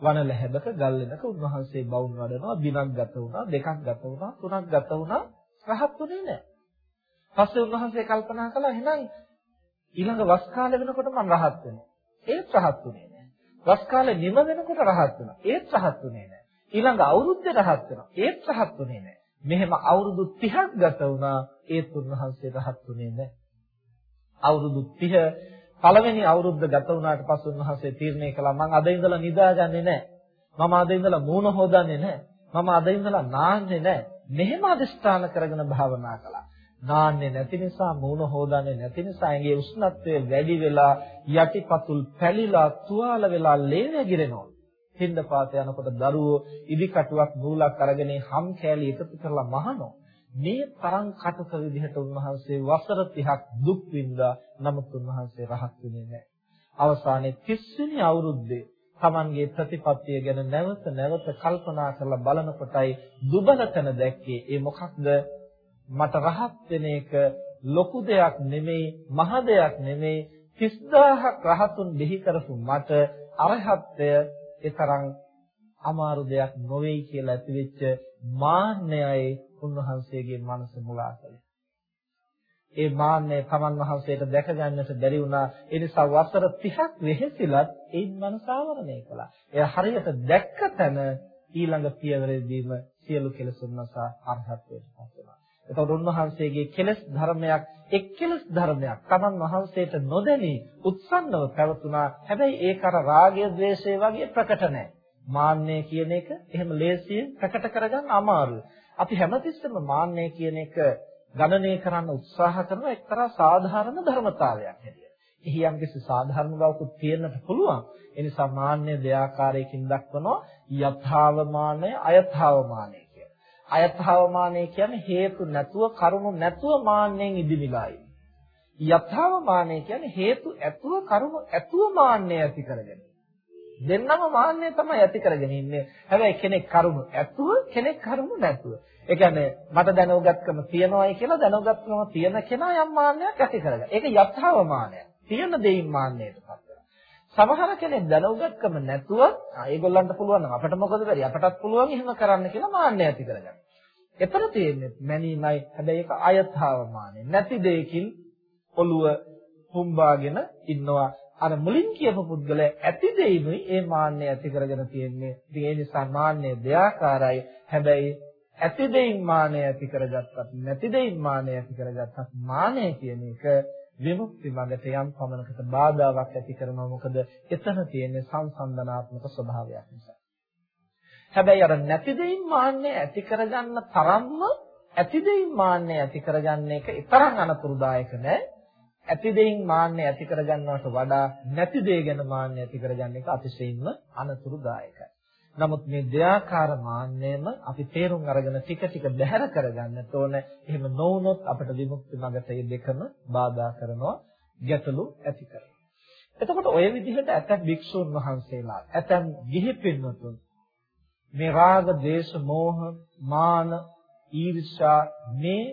වන ලැහැබක ගල් වෙනක උන්වහන්සේ බවුන් වඩනවා දිනක් ගත වුණා දෙකක් ගත වුණා තුනක් ගත වුණා රහත්ුනේ නැහැ. පස්සේ උන්වහන්සේ කල්පනා කළා එහෙනම් ඊළඟ වස් කාලේ වෙනකොට මම රහත් වෙනවා. ඒත් රහත්ුනේ නැහැ. වස් කාලේ නිම වෙනකොට රහත් වෙනවා. ඒත් රහත්ුනේ නැහැ. ඊළඟ අවුරුද්දේ රහත් වෙනවා. ඒත් රහත්ුනේ නැහැ. මෙහෙම අවුරුදු 30ක් ගත වුණා ඒත් උන්වහන්සේ රහත්ුනේ නැහැ. අවුරුදු 30 පළවෙනි අවුරුද්ද ගත වුණාට පස්සේ උන්වහන්සේ තීරණය කළා මම අද ඉඳලා නිදාගන්නේ නැහැ. මම අද ඉඳලා මූණ හොදන්නේ නැහැ. මම අද ඉඳලා නාන්නේ නැහැ. මෙහෙම අදිස්ථාන කරගෙන භාවනා කළා. නාන්නේ නැති නිසා මූණ හොදන්නේ නැති නිසා ඇඟේ උෂ්ණත්වය වැඩි වෙලා යටිපතුල් පැලිලා තුවාල වෙලා ලේ නැගිරෙනවා. හින්ද පාත යනකොට දරුවෝ ඉදිකටුවක් නූලක් අරගෙන හම් කෑලි එකතු කරලා මහනවා. මේ තරම් කටක විදිහට උන්වහන්සේ වසර 30ක් දුක් විඳා නමුත් උන්වහන්සේ රහත් වෙන්නේ නැහැ. අවසානයේ 30 වෙනි අවුරුද්දේ Tamanගේ ප්‍රතිපත්තිය ගැන නැවත නැවත කල්පනා කරලා බලනකොටයි දුබලතන දැක්කේ. ඒ මොකක්ද? මට රහත් වෙන එක ලොකු දෙයක් නෙමෙයි, මහ දෙයක් නෙමෙයි. 30000ක් රහතුන් දෙහි කරපු මට අරහත්ත්වය ඒ තරම් අමාරු දෙයක් නොවේයි කියලා ඇතිවෙච්ච මාන්නයයි උන්වහන්සේගේ මනස මුලා කළේ. ඒ මාන්නය තමන් වහන්සේට දැක ගන්නට බැරි වුණා. ඒ නිසා වසර 30ක් වෙහෙසිලත් ඒ මනස ආවරණය කළා. එයා හරියට දැක්ක තැන ඊළඟ පියවරේදීම සියලු කෙලෙසුන් නැසා අරහත්ත්වයට පත් වුණා. එතකොට උන්වහන්සේගේ කෙලෙස් ධර්මයක් එක් කෙලෙස් ධර්මයක් තමන් වහන්සේට නොදැනී උත්සන්නව පැවතුණා. හැබැයි ඒක අර රාගය, ద్వේෂය වගේ ප්‍රකට නැහැ. මාන්නය කියන එක එහෙම ලේසියෙන් ප්‍රකට කරගන්න අමාරුයි. අපි හැමතිස්සෙම මාන්නය කියන එක ගණනය කරන්න උත්සාහ කරන එක්තරා සාධාරණ ධර්මතාවයක් හැටියට. එහි යම්කිසි සාධාරණ බවකුත් තියෙන්නට පුළුවන්. ඒ නිසා මාන්නය දෙආකාරයකින් දක්වනවා යථාවමානය අයථාවමානය කියලා. අයථාවමානය කියන්නේ හේතු නැතුව කරුණු නැතුව මාන්නෙන් ඉදිමිලායි. යථාවමානය කියන්නේ හේතු ඇතුව කරුණු ඇතුව මාන්නය ඇති කරගෙන. දෙන්නම මාන්නය තමයි ඇති කරගෙන ඉන්නේ. හැබැයි කෙනෙක් කරුණු ඇතුව කෙනෙක් කරුණු නැතුව. ඒ කියන්නේ මට දැනුගත්කම තියනවායි කියලා දැනුගත්කම තියෙන කෙනා යම් මාන්නයක් ඇති කරගන්න. ඒක යථාව මාන්නයක්. තියෙන දෙයින් මාන්නයටපත් වෙනවා. සමහර කෙනෙක් දැනුගත්කම නැතුව ඒගොල්ලන්ට පුළුවන් නම් අපිට මොකද බැරි අපටත් පුළුවන් එහෙම කරන්න කියලා මාන්නය ඇති කරගන්න. එතන තියෙන්නේ මැනීමයි හැබැයි ඒක අයථාව මාන්නය. නැති දෙයකින් ඔළුව හුම්බාගෙන ඉන්නවා. අර මුලින් කියපු පුද්ගලයා ඇති දෙයිනුයි ඒ මාන්නය ඇති කරගෙන තියෙන්නේ. ඉතින් ඒ නිසා මාන්නය දෙආකාරයි. හැබැයි ඇති දෙයින් මානය ඇති කරගත්තත් නැති දෙයින් මානය ඇති කරගත්තත් මානය කියන එක විමුක්ති මඟට යම් පමණකට බාධාවක් ඇති කරනවා. මොකද එතන තියෙන සංසන්දනාත්මක ස්වභාවයක් නිසා. හැබැයි අර නැති දෙයින් මාන්නය ඇති කරගන්න තරම්ම ඇති දෙයින් මාන්නය ඇති කරගන්න එක තරම් අනතුරුදායක නෑ. ඇති දෙයින් මාන්නය ඇති කරගන්නවට වඩා නැති දෙය ගැන මාන්නය ඇති කරගන්න එක අතිශයින්ම අනතුරුදායකයි. නමුත් මේ දෙයාකාර මාන්නයම අපි තේරුම් අරගෙන ටික ටික බැහැර කරගන්නට ඕන. එහෙම නොවුනොත් අපිට විමුක්ති මඟට මේ දෙකම බාධා කරනවා, ගැටලු ඇති කරනවා. එතකොට ওই විදිහට ඇතැම් භික්ෂුන් වහන්සේලා, ඇතැම් ගිහි පින්වතුන් මේ රාග, දේශ, මෝහ, මාන, ඊර්ෂ්‍යා මේ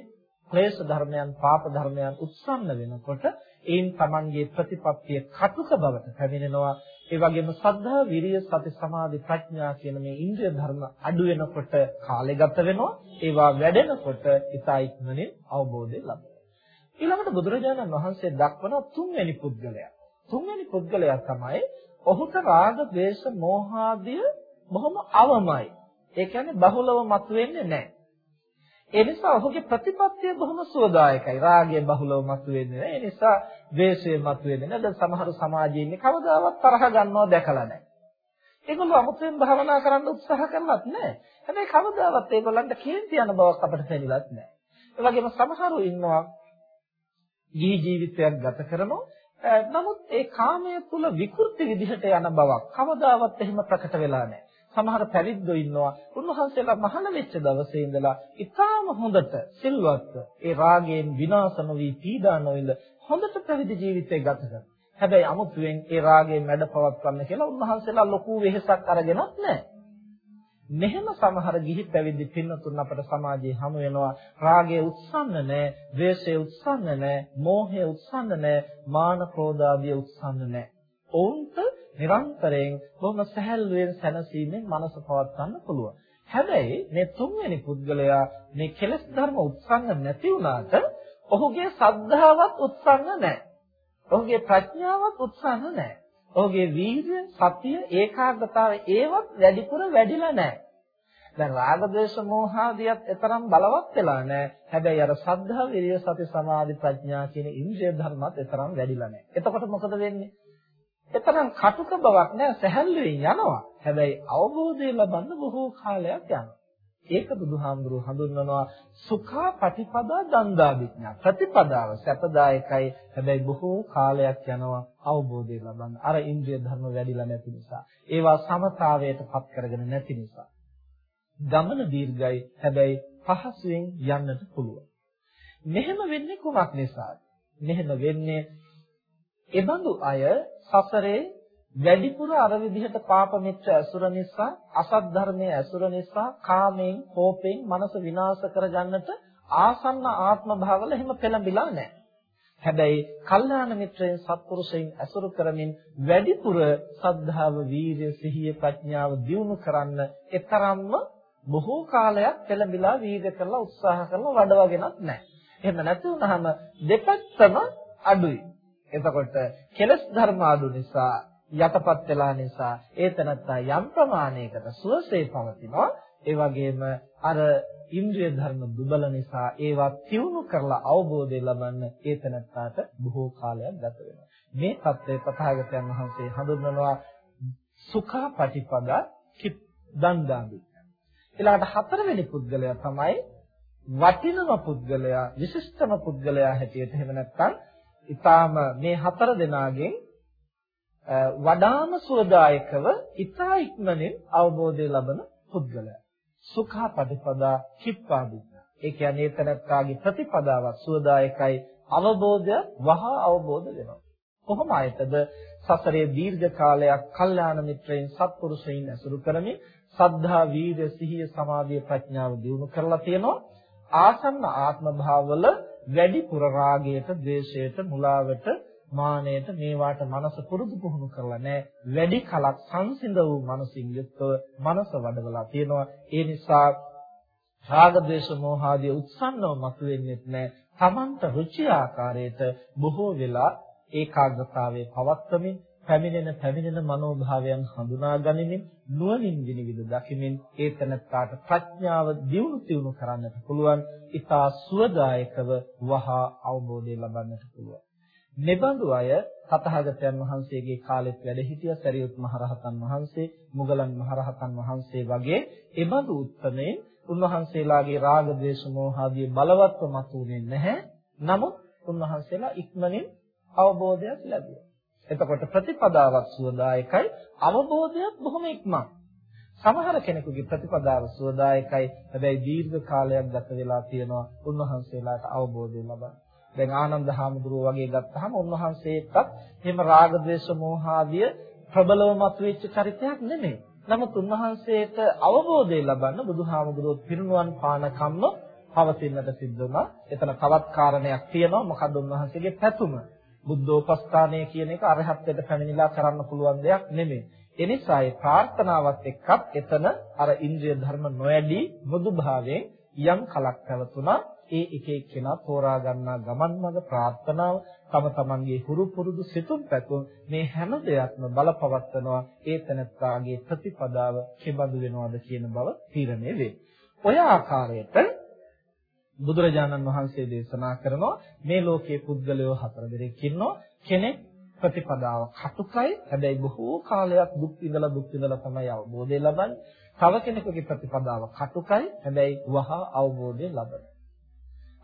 ක්ලේශ ධර්මයන්, පාප ධර්මයන් උත්සන්න වෙනකොට ඒන් Tamanගේ ප්‍රතිපත්තිය කටුක බවට පැමිණෙනවා ඒ වගේම සද්ධා විරිය සති සමාධි ප්‍රඥා කියන මේ ඉන්ද්‍රිය ධර්ම අඩු වෙනකොට කාලය ගත වෙනවා. ඒවා වැඩෙනකොට ඉතා ඉක්මනින් අවබෝධය ලබනවා. ඊළඟට බුදුරජාණන් වහන්සේ දක්වන තුන්වෙනි පුද්ගලයා. තුන්වෙනි පුද්ගලයා තමයි ඔහුට රාග ද්වේෂ මෝහාදිය බොහොම අවමයි. ඒ කියන්නේ බහුලව මතුවෙන්නේ නැහැ. ඒ නිසා ඔහුගේ ප්‍රතිපත්තිය බොහොම සුවදායකයි. රාගය බහුලව මතුවෙන්නේ නැහැ. ඒ නිසා ද්වේෂය මතුවෙන්නේ නැහැ. දැන් සමහර සමාජයේ ඉන්නේ කවදාවත් තරහ ගන්නව දැකලා නැහැ. ඒගොල්ලෝ අමුතුවෙන් භාවනා කරන්න උත්සාහ කරලත් නැහැ. හැබැයි කවදාවත් ඒගොල්ලන්ට කේන්ති යන බවක් අපිට දැනෙලත් නැහැ. ඒ වගේම සමහරව ඉන්නවා ජී ජීවිතයක් ගත කරනවා. නමුත් ඒ කාමය තුල විකෘති විදිහට යන බවක් කවදාවත් එහෙම ප්‍රකට වෙලා නැහැ. සමහර පැවිද්දෝ ඉන්නවා උන්වහන්සේලා මහාන වෙච්ච දවසේ ඉඳලා ඉතාම හොඳට සිල්වත්ව ඒ රාගයෙන් විනාශ නොවි පීඩා නොවිඳ හොඳට පැවිදි ජීවිතය ගත කරනවා. හැබැයි අමුතුවෙන් ඒ රාගයෙන් මැඩපවත්වන්න කියලා උන්වහන්සේලා ලොකු වෙහෙසක් අරගෙනත් නැහැ. මෙහෙම සමහර ගිහි පැවිදි පින්නතුන් අපට සමාජයේ හමු වෙනවා රාගය උත්සන්න නැහැ, ද්වේෂය උත්සන්න නැහැ, මෝහය උත්සන්න නැහැ, මාන ක්‍රෝධාදිය උත්සන්න නැහැ. ඔවුන්ට නිරන්තරයෙන් බොහොම සැහැල්ලුවෙන් සැනසීමෙන් මනස පවත්වන්න පුළුවන්. හැබැයි මේ තුන්වෙනි පුද්ගලයා මේ කෙලෙස් ධර්ම උත්සන්න නැති වුණාට ඔහුගේ සද්ධාවත් උත්සන්න නැහැ. ඔහුගේ ප්‍රඥාවත් උත්සන්න නැහැ. ඔහුගේ වීර්ය, සතිය, ඒකාග්‍රතාවය ඒවත් වැඩිපුර වැඩිලා නැහැ. දැන් රාග දේශ මොහ ආදියත් එතරම් බලවත් වෙලා නැහැ. හැබැයි අර සද්ධා, විරිය, සති, සමාධි, ප්‍රඥා කියන ඉන්ද්‍රිය ධර්මات එතරම් වැඩිලා නැහැ. එතකොට මොකද වෙන්නේ? එතරම් කටුක බවක් නෑ සැහැල්ලුවෙන් යනවා. හැබැයි අවබෝධය ලබන්න බොහෝ කාලයක් යනවා. ඒක බුදුහාමුදුරුවෝ හඳුන්වනවා සුඛා පටිපදා දන්දා විඥා. ප්‍රතිපදාව සැපදායකයි. හැබැයි බොහෝ කාලයක් යනවා අවබෝධය ලබන්න. අර ඉන්ද්‍රිය ධර්ම වැඩිලා නැති නිසා. ඒවා සමතාවයට පත් කරගෙන නැති නිසා. ගමන දීර්ඝයි. හැබැයි පහසුවෙන් යන්නට පුළුවන්. මෙහෙම වෙන්නේ කොමක් නිසාද? මෙහෙම වෙන්නේ එබඳු අය සසරේ වැඩිපුර අර විදිහට පාප මිත්‍ර ඇසුර නිසා, අසත් ධර්මයේ ඇසුර නිසා, කාමයෙන්, කෝපයෙන් මනස විනාශ කරගන්නට ආසන්න ආත්ම භාවවල එහෙම පෙළඹිලා නැහැ. හැබැයි කල්යාණ මිත්‍රයන් සත්පුරුෂයන් ඇසුරු කරමින් වැඩිපුර සද්ධාව, වීරිය, සිහිය, ප්‍රඥාව දියුණු කරන්න එතරම්ම බොහෝ කාලයක් පෙළඹිලා වීර්ය කරලා උත්සාහ කරලා වඩවගෙනත් නැහැ. එහෙම නැති වුනහම දෙපැත්තම අඩුයි. එතකොට කෙලස් ධර්ම අඩු නිසා යටපත් වෙලා නිසා ඒ තනත්තා යම් ප්‍රමාණයකට සුවසේ පවතිනවා. ඒ වගේම අර ඉන්ද්‍රිය ධර්ම දුබල නිසා ඒවා තියුණු කරලා අවබෝධය ලබන්න ඒ තනත්තාට බොහෝ කාලයක් ගත වෙනවා. මේ தත්ත්වය පතාගතයන් වහන්සේ හඳුන්වනවා සුඛා පටිපදා දන්දාමි. ඊළඟට හතරවෙනි පුද්ගලයා තමයි වටිනම පුද්ගලයා විශිෂ්ටම පුද්ගලයා හැටියට එහෙම නැත්නම් ඊටාම මේ හතර දෙනාගෙන් වඩාම සුවදායකව ඊතා ඉක්මනින් අවබෝධය ලබන පුද්ගලයා. සුඛාපටිපදා කිප්පාදිත. ඒ කියන්නේ එතනත්කාගේ ප්‍රතිපදාවක් සුවදායකයි අවබෝධය වහා අවබෝධ වෙනවා. කොහොම ආයතද සසරේ දීර්ඝ කාලයක් කල්යාණ මිත්‍රයින් සත්පුරුෂයින් ඇසුරු කරමින් සද්ධා වීර්ය සිහිය සමාධිය ප්‍රඥාව දියුණු කරලා තියෙනවා ආසන්න ආත්ම භාවවල වැඩිපුර රාගයට, ද්වේෂයට, මුලාවට, මානයට මේවාට මනස පුරුදු පුහුණු කරලා නැහැ. වැඩි කලක් සංසිඳ වූ මනසින් යුක්තව මනස වඩවලා තියෙනවා. ඒ නිසා රාග, ද්වේෂ, මෝහ ආදී උත්සන්නව මතුවෙන්නේත් නැහැ. තමන්ට රුචි ආකාරයට බොහෝ වෙලා ඒකාග්‍රතාවයේ පවත්වමින් පැමිණෙන පැමිණෙන මනෝභාවයන් හඳුනා ගනිමින් නුවණින් විනිවිද දකිමින් ඒ තනත්තාට ප්‍රඥාව දියුණු තියුණු කරන්නට පුළුවන්. ඊතා සුවදායකව වහා අවබෝධය ලබන්නට පුළුවන්. මෙබඳු අය තථාගතයන් වහන්සේගේ කාලෙත් වැඩ හිටිය සරියුත් මහරහතන් වහන්සේ, මුගලන් මහරහතන් වහන්සේ වගේ එබඳු උත්මේ උන්වහන්සේලාගේ රාග, ද්වේෂ, මෝහ ආදී බලවත්ව මතුනේ නැහැ. නමුත් උන්වහන්සේලා ඉක්මනින් අවබෝධයක් ලැබුවා. එතකොට ප්‍රතිපදාවක් සුවදායකයි අවබෝධයක් බොහොම ඉක්මන්. සමහර කෙනෙකුගේ ප්‍රතිපදාව සුවදායකයි හැබැයි දීර්ඝ කාලයක් ගත වෙලා තියෙනවා උන්වහන්සේලාට අවබෝධය ලබන්න. දැන් ආනන්ද හාමුදුරුවෝ වගේ ගත්තාම උන්වහන්සේටත් එහෙම රාග ද්වේෂ මෝහ ආදිය ප්‍රබලව මතුවෙච්ච චරිතයක් නෙමෙයි. නමුත් උන්වහන්සේට අවබෝධය ලබන්න බුදුහාමුදුරුවෝ පිරිනුවන් පාන කම්ම පවතින්නට සිද්ධ වුණා. එතන තවත් කාරණයක් තියෙනවා. මොකද උන්වහන්සේගේ පැතුම. බුද්ධෝපස්ථානය කියන එක අරහත්ත්වයට පැමිණිලා කරන්න පුළුවන් දෙයක් නෙමෙයි. එනිසා ඒ ප්‍රාර්ථනාවත් එක්කත් එතන අර ඉන්ද්‍රිය ධර්ම නොඇදී මෘදුභාවයෙන් යම් කලක් පැවතුණා. ඒ එක එක්කෙනා තෝරා ගන්නා ගමන් මඟ ප්‍රාර්ථනාව තම තමන්ගේ හුරු පුරුදු සිතුම් පැතුම් මේ හැම දෙයක්ම බලපවත්වනවා ඒ තැනත්තාගේ ප්‍රතිපදාව කෙබඳු වෙනවද කියන බව තීරණය වේ. ඔය ආකාරයට බුදුරජාණන් වහන්සේ දේශනා කරනවා මේ ලෝකයේ පුද්ගලයෝ හතර දෙනෙක් ඉන්නවා. කෙනෙක් ප්‍රතිපදාව කටුකයි. හැබැයි බොහෝ කාලයක් දුක් විඳලා දුක් විඳලා තමයි අවබෝධය ලබන්නේ. තව කෙනෙකුගේ ප්‍රතිපදාව කටුකයි. හැබැයි වහා අවබෝධය ලබන.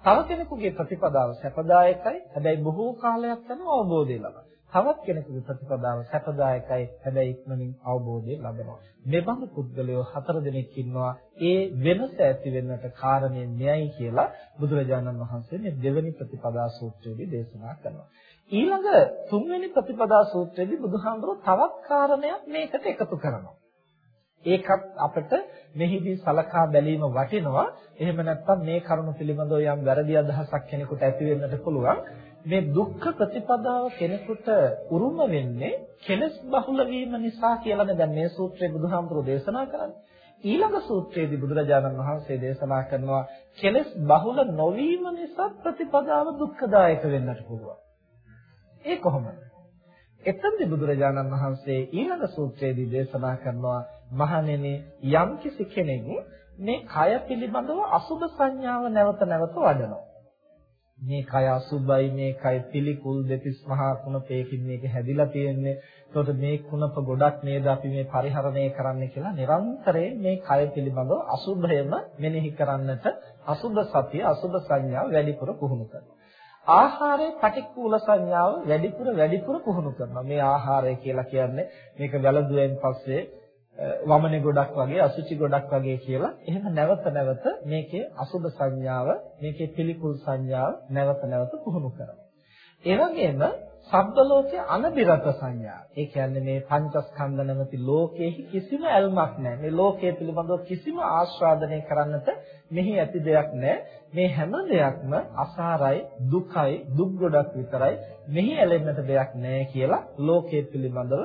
තව කෙනෙකුගේ ප්‍රතිපදාව සැපදායකයි. හැබැයි බොහෝ කාලයක් යන අවබෝධය ලබන. තවත් කෙනෙකුගේ ප්‍රතිපදාව සැපදායකයි හැබැයි ඉක්මනින් අවබෝධය ලබනවා. මෙබඳු පුද්ගලයෝ හතර දෙනෙක් ඉන්නවා. ඒ වෙනස ඇති වෙන්නට කාරණේ න්‍යයයි කියලා බුදුරජාණන් වහන්සේ මේ දෙවෙනි ප්‍රතිපදා සූත්‍රයේදී දේශනා කරනවා. ඊළඟ තුන්වෙනි ප්‍රතිපදා සූත්‍රයේදී බුදුහාමුදුරුවෝ තවත් කාරණයක් මේකට එකතු කරනවා. ඒකත් අපිට මෙහිදී සලකා බැලීම වටිනවා. එහෙම නැත්නම් මේ කරුණ පිළිබඳව යම් වැරදි අදහසක් කෙනෙකුට ඇති වෙන්නට පුළුවන්. මේ දුක්ඛ ප්‍රතිපදාව කෙනෙකුට උරුම වෙන්නේ කෙලස් බහුල වීම නිසා කියලානේ දැන් මේ සූත්‍රයේ බුදුහාමුදුරෝ දේශනා කරන්නේ. ඊළඟ සූත්‍රයේදී බුදුරජාණන් වහන්සේ දේශනා කරනවා කෙලස් බහුල නොවීම නිසා ප්‍රතිපදාව දුක්ඛදායක වෙන්නට පුළුවන්. ඒ කොහොමද? එතෙන්දී බුදුරජාණන් වහන්සේ ඊළඟ සූත්‍රයේදී දේශනා කරනවා මහණෙනි යම්කිසි කෙනෙක් මේ කය පිළිබඳව අසුභ සංඥාව නැවත නැවත වඩනවා. මේ කය අසුබයි මේ කය පිළිකුල් දෙතිස් මහා කුණපේකින් මේක හැදිලා තියෙන්නේ. එතකොට මේ කුණප ගොඩක් නේද අපි මේ පරිහරණය කරන්න කියලා නිරන්තරයෙන් මේ කය පිළිබඳව අසුබයම මෙනෙහි කරන්නට අසුබ සතිය අසුබ සංඥාව වැඩිපුර පුහුණු කරනවා. ආහාරයේ පටික්කුල සංඥාව වැඩිපුර වැඩිපුර පුහුණු කරනවා. මේ ආහාරය කියලා කියන්නේ මේක වැළඳුවෙන් පස්සේ වමනේ ගොඩක් වගේ අසුචි ගොඩක් වගේ කියලා එහෙම නැවත නැවත මේකේ අසුබ සංඥාව මේකේ පිළිකුල් සංඥාව නැවත නැවත පුහුණු කරනවා. ඒ වගේම සබ්බ ලෝකයේ අනබිරත සංඥා. ඒ කියන්නේ මේ පංචස්කන්ධ නැමැති ලෝකයේ කිසිම ඇල්මක් නැහැ. මේ ලෝකයේ පිළිබඳව කිසිම ආස්වාදනය කරන්නට මෙහි ඇති දෙයක් නැහැ. මේ හැම දෙයක්ම අසාරයි, දුකයි, දුක් ගොඩක් විතරයි. මෙහි ඇලෙන්නට දෙයක් නැහැ කියලා ලෝකයේ පිළිබඳව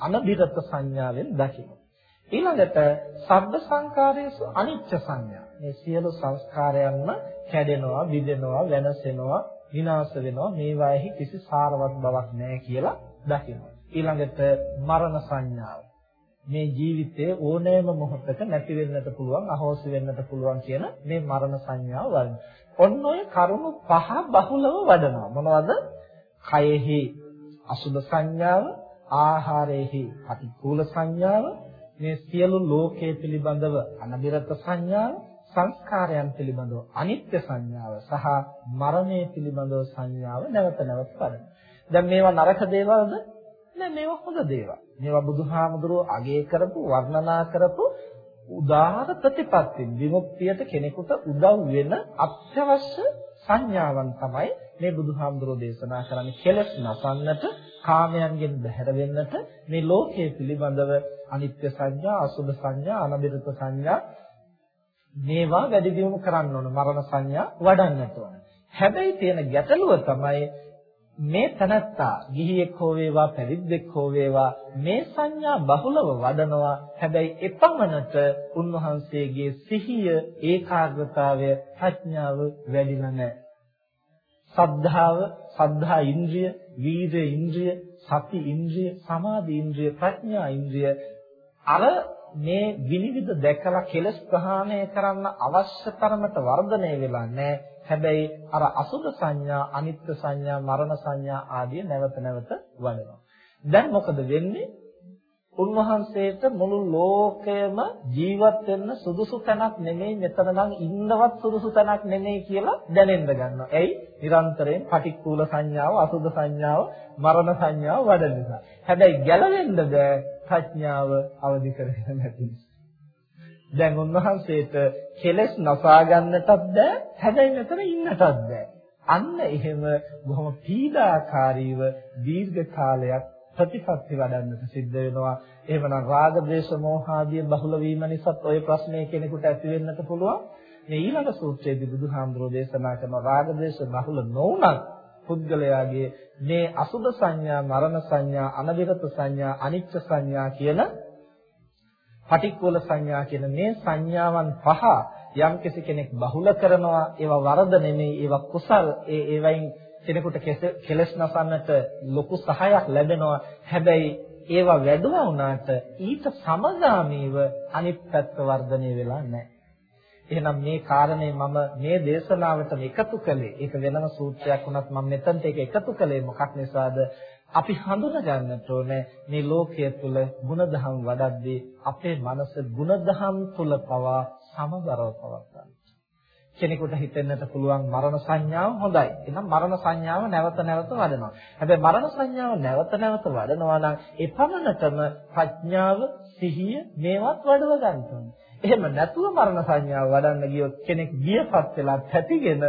අනබිරත සංඥාවෙන් දකිනවා. ඊළඟට සබ්බ සංකාරයේසු අනිච්ච සංඥා. මේ සියලු සංස්කාරයන්ම කැඩෙනවා, බිඳෙනවා, වෙනසෙනවා, විනාශ වෙනවා. මේවාෙහි කිසි සාරවත් බවක් නැහැ කියලා දකිනවා. ඊළඟට මරණ සංඥාව. මේ ජීවිතයේ ඕනෑම මොහොතක නැති වෙන්නට පුළුවන්, අහෝසි වෙන්නට පුළුවන් කියන මේ මරණ සංඥාව වඩන. ඔන්න ඔය කරුණු පහ බහුලව වඩනවා. මොනවද? කයෙහි අසුභ සංඥාව, ආහාරයේහි අතිකූල සංඥාව, මේ සියලු ලෝකයේ පිළිබඳව අනබිරත සංඥාව සංස්කාරයන් පිළිබඳව අනිත්‍ය සංඥාව සහ මරණය පිළිබඳව සංඥාව නැවත නැවත කරනවා. දැන් මේවා නරක දේවල්ද? නෑ මේවා හොඳ දේවල්. මේවා බුදුහාමුදුරුවෝ අගය කරපු වර්ණනා කරපු උදාාර ප්‍රතිපත්ති විමුක්තියට කෙනෙකුට උදව් වෙන අත්‍යවශ්‍ය සංඥාවන් තමයි මේ බුදුහාමුදුරුවෝ දේශනා කරන්නේ කෙලස් නසන්නට කාමයන්ගෙන් බැහැර වෙන්නට මේ ලෝකයේ පිළිබඳව අනිත්‍ය සංඥා, අසුභ සංඥා, අනබිරත සංඥා මේවා වැඩි දියුණු කරන්න ඕන. මරණ සංඥා වඩන්නට ඕන. හැබැයි තියෙන ගැටලුව තමයි මේ තනත්තා ගිහියෙක් හෝ වේවා පැවිද්දෙක් හෝ වේවා මේ සංඥා බහුලව වඩනවා හැබැයි එපමණට උන්වහන්සේගේ සිහිය ඒකාග්‍රතාවය ප්‍රඥාව වැඩිලා නැහැ සද්ධාව සද්ධා ඉන්ද්‍රිය වීර්ය ඉන්ද්‍රිය සති ඉන්ද්‍රිය සමාධි ඉන්ද්‍රිය ප්‍රඥා ඉන්ද්‍රිය අර මේ විනිවිද දැකලා කෙලස් ප්‍රහාණය කරන්න අවශ්‍ය තරමට වර්ධනය වෙලා නැහැ. හැබැයි අර අසුභ සංඥා, අනිත්‍ය සංඥා, මරණ සංඥා ආදී නැවත නැවත වඩනවා. දැන් මොකද වෙන්නේ? උන්වහන්සේට මුළු ලෝකයම ජීවත් වෙන්න සුදුසු තැනක් නෙමෙයි මෙතන නම් ඉන්නවත් සුදුසු තැනක් නෙමෙයි කියලා දැනෙන්න ගන්නවා. එයි නිරන්තරයෙන් පටික්කුල සංඥාව, අසුභ සංඥාව, මරණ සංඥාව වඩන නිසා. හැබැයි ගැලවෙන්න බෑ ප්‍රඥාව අවදි කරගෙන නැති දැන් උන්වහන්සේට කෙලස් නසා ගන්නටත් බෑ හැබැයි මෙතන ඉන්නටත් බෑ. අන්න එහෙම බොහොම පීඩාකාරීව දීර්ඝ කාලයක් ප්‍රතිපත්ති වඩන්නට සිද්ධ වෙනවා. එහෙමනම් රාග ද්වේෂ මෝහ ආදී බහුල වීම නිසාත් ওই ප්‍රශ්නේ කෙනෙකුට ඇති වෙන්නත් පුළුවන්. මේ ඊළඟ සූත්‍රයේදී බුදුහාමුදුරෝ දේශනා කරන රාග ද්වේෂ බහුල නොවුනත් පුද්ගලයාගේ මේ අසුභ සංඥා, මරණ සංඥා, අනවිරත සංඥා, අනිච්ච සංඥා කියන පටික්කුල සංඥා කියන මේ සංඥාවන් පහ යම් කෙනෙක් බහුල කරනවා ඒවා වරද නෙමෙයි ඒවා කුසල් ඒ ඒවයින් කෙනෙකුට කෙලස් නසන්නට ලොකු සහයක් ලැබෙනවා. හැබැයි ඒවා වැඩුවා වුණාට ඊට සමගාමීව අනිත් පැත්ත වර්ධනය වෙලා නැහැ. එහෙනම් මේ කාරණේ මම මේ දේශනාවට එකතු කළේ. ඒක වෙනම සූත්‍රයක් වුණත් මම මෙතනට ඒක එකතු කළේ මොකක් නිසාද? අපි හඳුනගන්නට ඕනේ මේ ලෝකයේ තුල ಗುಣධම් වඩද්දී අපේ මනස ಗುಣධම් තුල පවා සමබරව පවත්වා කෙනෙකුට හිතෙන්නට පුළුවන් මරණ සංඥාව හොඳයි. එහෙනම් මරණ සංඥාව නැවත නැවත වඩනවා. හැබැයි මරණ සංඥාව නැවත නැවත වඩනවා නම් ඒ පමණටම ප්‍රඥාව, සිහිය මේවත් වඩව ගන්න ඕනේ. එහෙම නැතුව මරණ සංඥාව වඩන්න ගියොත් කෙනෙක් බියපත් වෙලා පැතිගෙන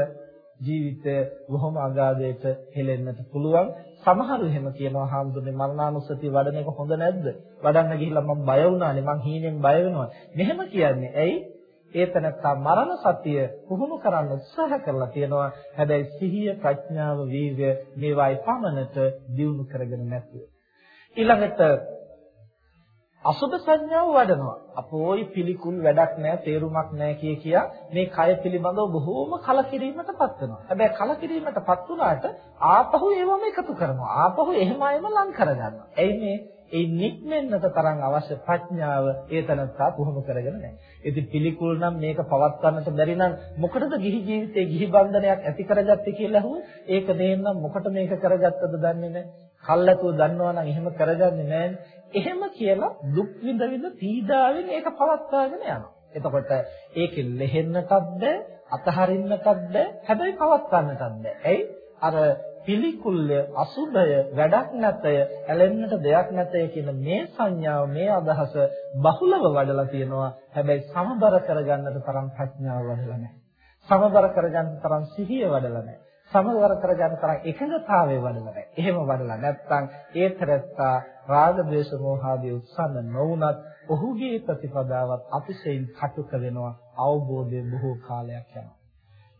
ජීවිතය බොහොම අගාධයට හෙලෙන්නට පුළුවන්. සමහරු එහෙම කියනවා හාමුදුරනේ මරණානුස්සතිය වඩන එක හොඳ නැද්ද? වඩන්න ගිහිල්ලා මම බය වුණානේ මං හීනෙන් බය වෙනවා. මෙහෙම කියන්නේ ඇයි? ඒ තැනත්තා මරණ සතිය පුහුණු කරන්න උත්සාහ කරලා තියෙනවා. හැබැයි සිහිය, ප්‍රඥාව, වීර්ය මේවායි පමණට දියුණු කරගෙන නැතුව. ඊළඟට අසුබ සංඥාව වඩනවා. අපෝයි පිළිකුල් වැඩක් නැහැ, තේරුමක් නැහැ කිය කියා මේ කය පිළිබඳව බොහෝම කලකිරීමටපත් වෙනවා. හැබැයි කලකිරීමටපත් වුණාට ආපහු ඒවම එකතු කරනවා. ආපහු එහෙම අයම ලං කරගන්නවා. එයි මේ ඒ නික්මෙන්නට තරම් අවශ්‍ය ප්‍රඥාව ඒ තනත්තා පුහුණු කරගෙන නැහැ. ඉතින් පිළිකුල් නම් මේක පවත්වන්නට බැරි නම් මොකටද ගිහි ජීවිතේ ගිහි බන්ධනයක් ඇති කරගත්තේ කියලා අහුවොත් ඒක නේනම් මොකට මේක කරගත්තද දන්නේ නැහැ. කල්ැතුව දන්නවා නම් එහෙම කරගන්නේ නැහැ. එහෙම කියලා දුක් විඳ විඳ පීඩාවෙන් ඒක පවත්වාගෙන යනවා. එතකොට ඒකෙන් ලෙහෙන්නටත් බෑ, අතහරින්නටත් බෑ, හැබැයි පවත්වන්නටත් බෑ. ඇයි? අර පිළිකුල්ය, අසුභය, වැඩක් නැතය, ඇලෙන්නට දෙයක් නැතය කියන මේ සංඥාව, මේ අදහස බහුලව වඩලා තියෙනවා. හැබැයි සමබර කරගන්නට තරම් ප්‍රඥාව වඩලා නැහැ. සමබර කරගන්න තරම් සිහිය වඩලා නැහැ. සමවර කරගන්න තරම් එකඟතාවය වඩලා නැහැ. එහෙම වඩලා නැත්නම් ඒතරත්තා රාග ద్వේෂ මෝහ ආදී උත්සන්න නොවුනත් ඔහුගේ ප්‍රතිපදාවත් අතිශයින් කටුක වෙනවා. අවබෝධය බොහෝ කාලයක් යනවා.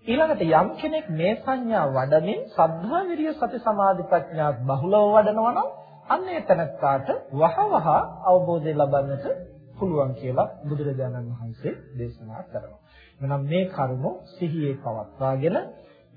ඊළඟට යම් කෙනෙක් මේ සංඥා වඩමින් සද්ධා විරිය සති සමාධි ප්‍රඥා බහුලව වඩනවා නම් අන්න ඒ තැනත්තාට වහවහ අවබෝධය ලබන්නට පුළුවන් කියලා බුදුරජාණන් වහන්සේ දේශනා කරනවා. එහෙනම් මේ කරුණ සිහියේ පවත්වාගෙන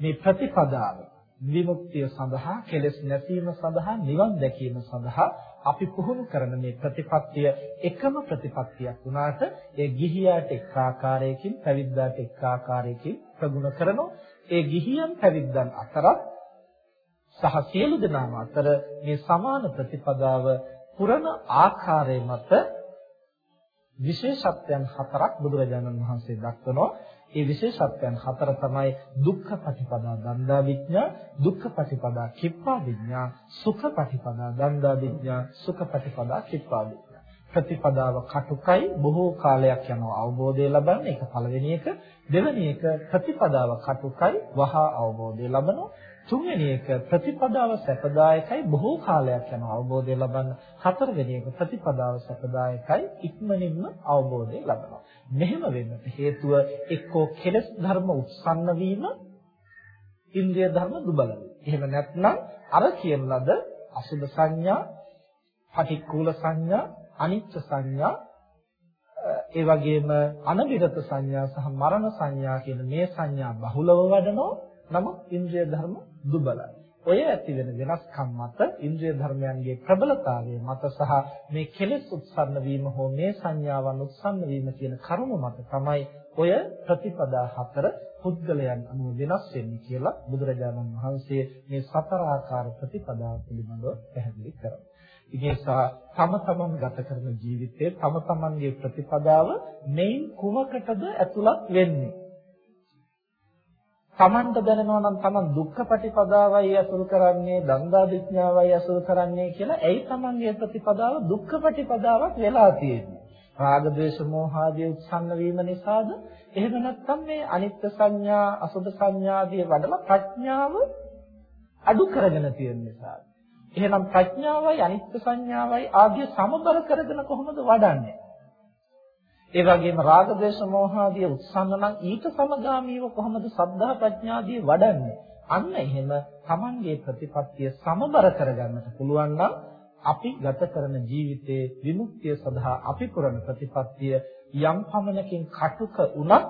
මේ ප්‍රතිපදාව විමුක්තිය සඳහා කෙලෙස් නැසීම සඳහා නිවන් දැකීම සඳහා අපි පුහුණු කරන මේ ප්‍රතිපත්තිය එකම ප්‍රතිපත්තියක් වුණාට ඒ ගිහියාට එක් ආකාරයකින් පැවිද්දාට එක් ආකාරයකින් ප්‍රගුණ කරනෝ ඒ ගිහියන් පැවිද්දන් අතරත් සහ සියලු දෙනාම අතර මේ සමාන ප්‍රතිපදාව පුරන ආකාරය මත විශේෂත්වයන් හතරක් බුදුරජාණන් වහන්සේ දක්වනවා. ඒ විශේෂත්වයන් හතර තමයි දුක්ඛ පටිපදා දන්දා විඥා, දුක්ඛ පටිපදා කිප්පා විඥා, සුඛ පටිපදා දන්දා විඥා, සුඛ පටිපදා කිප්පා විඥා. ප්‍රතිපදාව කටුකයි බොහෝ කාලයක් යනවා අවබෝධය ලබන්න. ඒක පළවෙනි එක. දෙවෙනි එක ප්‍රතිපදාව කටුකයි වහා අවබෝධය ලබනවා. තුන්වෙනි එක ප්‍රතිපදාව සැපදායකයි බොහෝ කාලයක් යන අවබෝධය ලබන්න. හතරවෙනි එක ප්‍රතිපදාව සැපදායකයි ඉක්මනින්ම අවබෝධය ලබනවා. මෙහෙම වෙන්නට හේතුව එක්කෝ කෙලස් ධර්ම උත්සන්න වීම ඉන්ද්‍රිය ධර්ම දුබල එහෙම නැත්නම් අර කියන ලද අසුභ සංඥා පටික්කුල සංඥා අනිච්ච සංඥා ඒ වගේම අනබිරත සංඥා සහ මරණ සංඥා කියන මේ සංඥා බහුලව වඩනෝ නමුත් ඉන්ද්‍රිය ධර්ම දුබලයි. ඔය ඇති වෙන වෙනස්කම් මත ඉන්ද්‍රිය ධර්මයන්ගේ ප්‍රබලතාවය මත සහ මේ කෙලෙස් උත්සන්න වීම හෝ මේ සංඥාවන් උත්සන්න වීම කියන කරුණු මත තමයි ඔය ප්‍රතිපදා හතර පුද්ගලයන් අනුව වෙනස් වෙන්නේ කියලා බුදුරජාණන් වහන්සේ මේ සතර ආකාර ප්‍රතිපදාව පිළිබඳව පැහැදිලි කරනවා. ඉතින්සා තම තමන් ගත කරන ජීවිතයේ තම තමන්ගේ ප්‍රතිපදාව මෙයින් කුමකටද ඇතුළත් වෙන්නේ තමන්ට දැනෙනවා නම් තමන් දුක්ඛ ප්‍රතිපදාවයි අසුරු කරන්නේ දන්දා විඥාවයි අසුරු කරන්නේ කියලා. ඇයි තමන්ගේ ප්‍රතිපදාව දුක්ඛ ප්‍රතිපදාවක් වෙලා තියෙන්නේ? රාග ද්වේෂ මෝහ ආදී උත්සන්න වීම නිසාද? එහෙම නැත්නම් මේ අනිත්‍ය සංඥා අසුභ සංඥා ආදී වඩලා ප්‍රඥාව අඩු කරගෙන තියෙන නිසාද? එහෙනම් ප්‍රඥාවයි අනිත්‍ය සංඥාවයි ආදී සමබර කරගෙන කොහොමද වඩන්නේ? ඒ වගේම රාග දේශ මොහ ආදී උත්සන්න නම් ඊට සමගාමීව කොහොමද සද්ධා ප්‍රඥාදී වඩන්නේ? අන්න එහෙම Tamanගේ ප්‍රතිපත්තිය සමබර කරගන්නට පුළුවන් නම් අපි ගත කරන ජීවිතයේ විමුක්තිය සඳහා අපි පුරන ප්‍රතිපත්තිය යම් පමණකින් කටුක වුණත්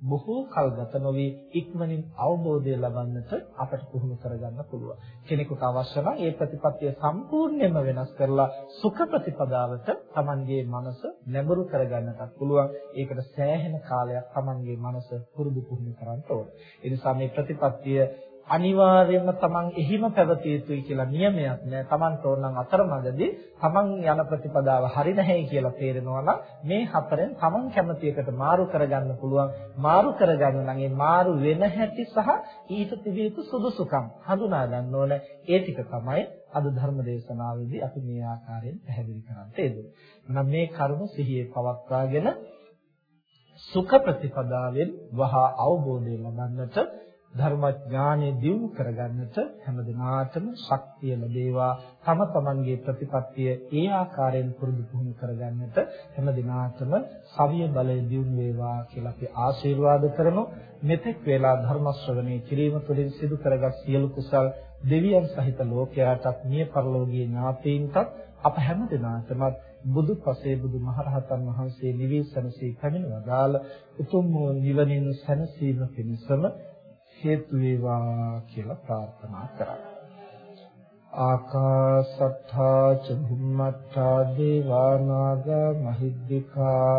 බොහෝ කල් ගත නොවි ඉක්මනින් අවබෝධය ලබන්නට අපට පුහුණු කරගන්න පුළුවන්. කෙනෙකුට අවශ්‍ය නම් ඒ ප්‍රතිපත්තිය සම්පූර්ණයෙන්ම වෙනස් කරලා සුඛ ප්‍රතිපදාවට Tamanගේ මනස නැඹුරු කරගන්නටත් පුළුවන්. ඒකට සෑහෙන කාලයක් Tamanගේ මනස පුරුදු පුහුණු කරන්න ඕනේ. ඒ නිසා මේ ප්‍රතිපත්තිය අනිවාර්යයෙන්ම තමන් එහිම පැවතිය යුතුයි කියලා නියමයක් නෑ. තමන්ට ඕන නම් අතරමඟදී තමන් යන ප්‍රතිපදාව හරි නැහැ කියලා තේරෙනවා නම් මේ හතරෙන් තමන් කැමති එකට මාරු කරගන්න පුළුවන්. මාරු කරගන්න නම් ඒ මාරු වෙන හැටි සහ ඊට තිබිය යුතු සුදුසුකම් හඳුනා ගන්න ඕන. ඒ ටික තමයි අද ධර්ම දේශනාවේදී අපි මේ ආකාරයෙන් පැහැදිලි කරන්නේ. එහෙනම් මේ කරුණ සිහියේ පවත්වාගෙන සුඛ ප්‍රතිපදාවෙන් වහා අවබෝධය ලබන්නට ධර්මඥානෙ දියුණු කරගන්නට හැම දිනාටම ශක්තිය ලැබේවා. තම තමන්ගේ ප්‍රතිපත්තිය ඒ ආකාරයෙන් පුරුදු පුහුණු කරගන්නට හැම දිනාටම සවිය බලය දියුණු වේවා කියලා අපි ආශිර්වාද කරමු. මෙතෙක් වේලා ධර්ම ශ්‍රවණේ කිරීම තුළින් සිදු කරගත් සියලු කුසල් දෙවියන් සහිත ලෝකයාටත් මිය පරලෝකීය ඥාතීන්ටත් අප හැම දිනාටම බුදු පසේ බුදු මහරහතන් වහන්සේ නිවී සැනසී පැමිණ වදාළ උතුම් වූ නිවනින් සැනසීම පිණිසම හේතු වේවා කියලා ප්‍රාර්ථනා කරා. ආකාශත්තා චුම්මත්තා දේවා නාග මහිද්దికා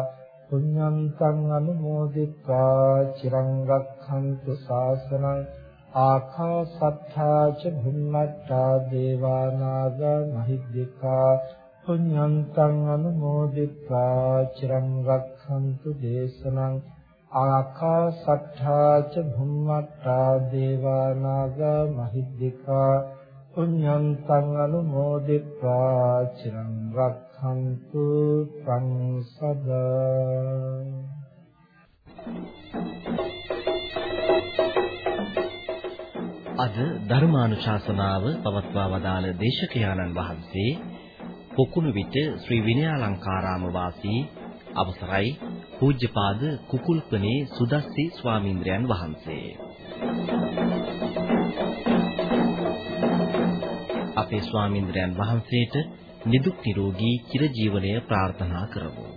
පුඤ්ඤන්තං අනුමෝදිත්වා චිරං රක්ඛන්තු ශාසනං ආකාශත්තා චුම්මත්තා දේවා නාග මහිද්దికා පුඤ්ඤන්තං අනුමෝදිත්වා චිරං රක්ඛන්තු දේශනං ආකාසට්ඨා ච භුම්මට්ඨා දේවා නාග මහිද්దికා පුඤ්ඤන්තං අනුමෝදිත්වා චිරං රක්ඛන්තු තං සදා අද ධර්මානුශාසනාව පවත්වා වදාළ දේශකයාණන් වහන්සේ පොකුණු විට ශ්‍රී විනයාලංකාරාම වාසී අවසරයි. පූජ්‍යපාද කුකුල්පනේ සුදස්සි ස්වාමීන්ද්‍රයන් වහන්සේ. අපේ ස්වාමීන්ද්‍රයන් වහන්සේට නිදුක් නිරෝගී චිරජීවනය ප්‍රාර්ථනා කරමු.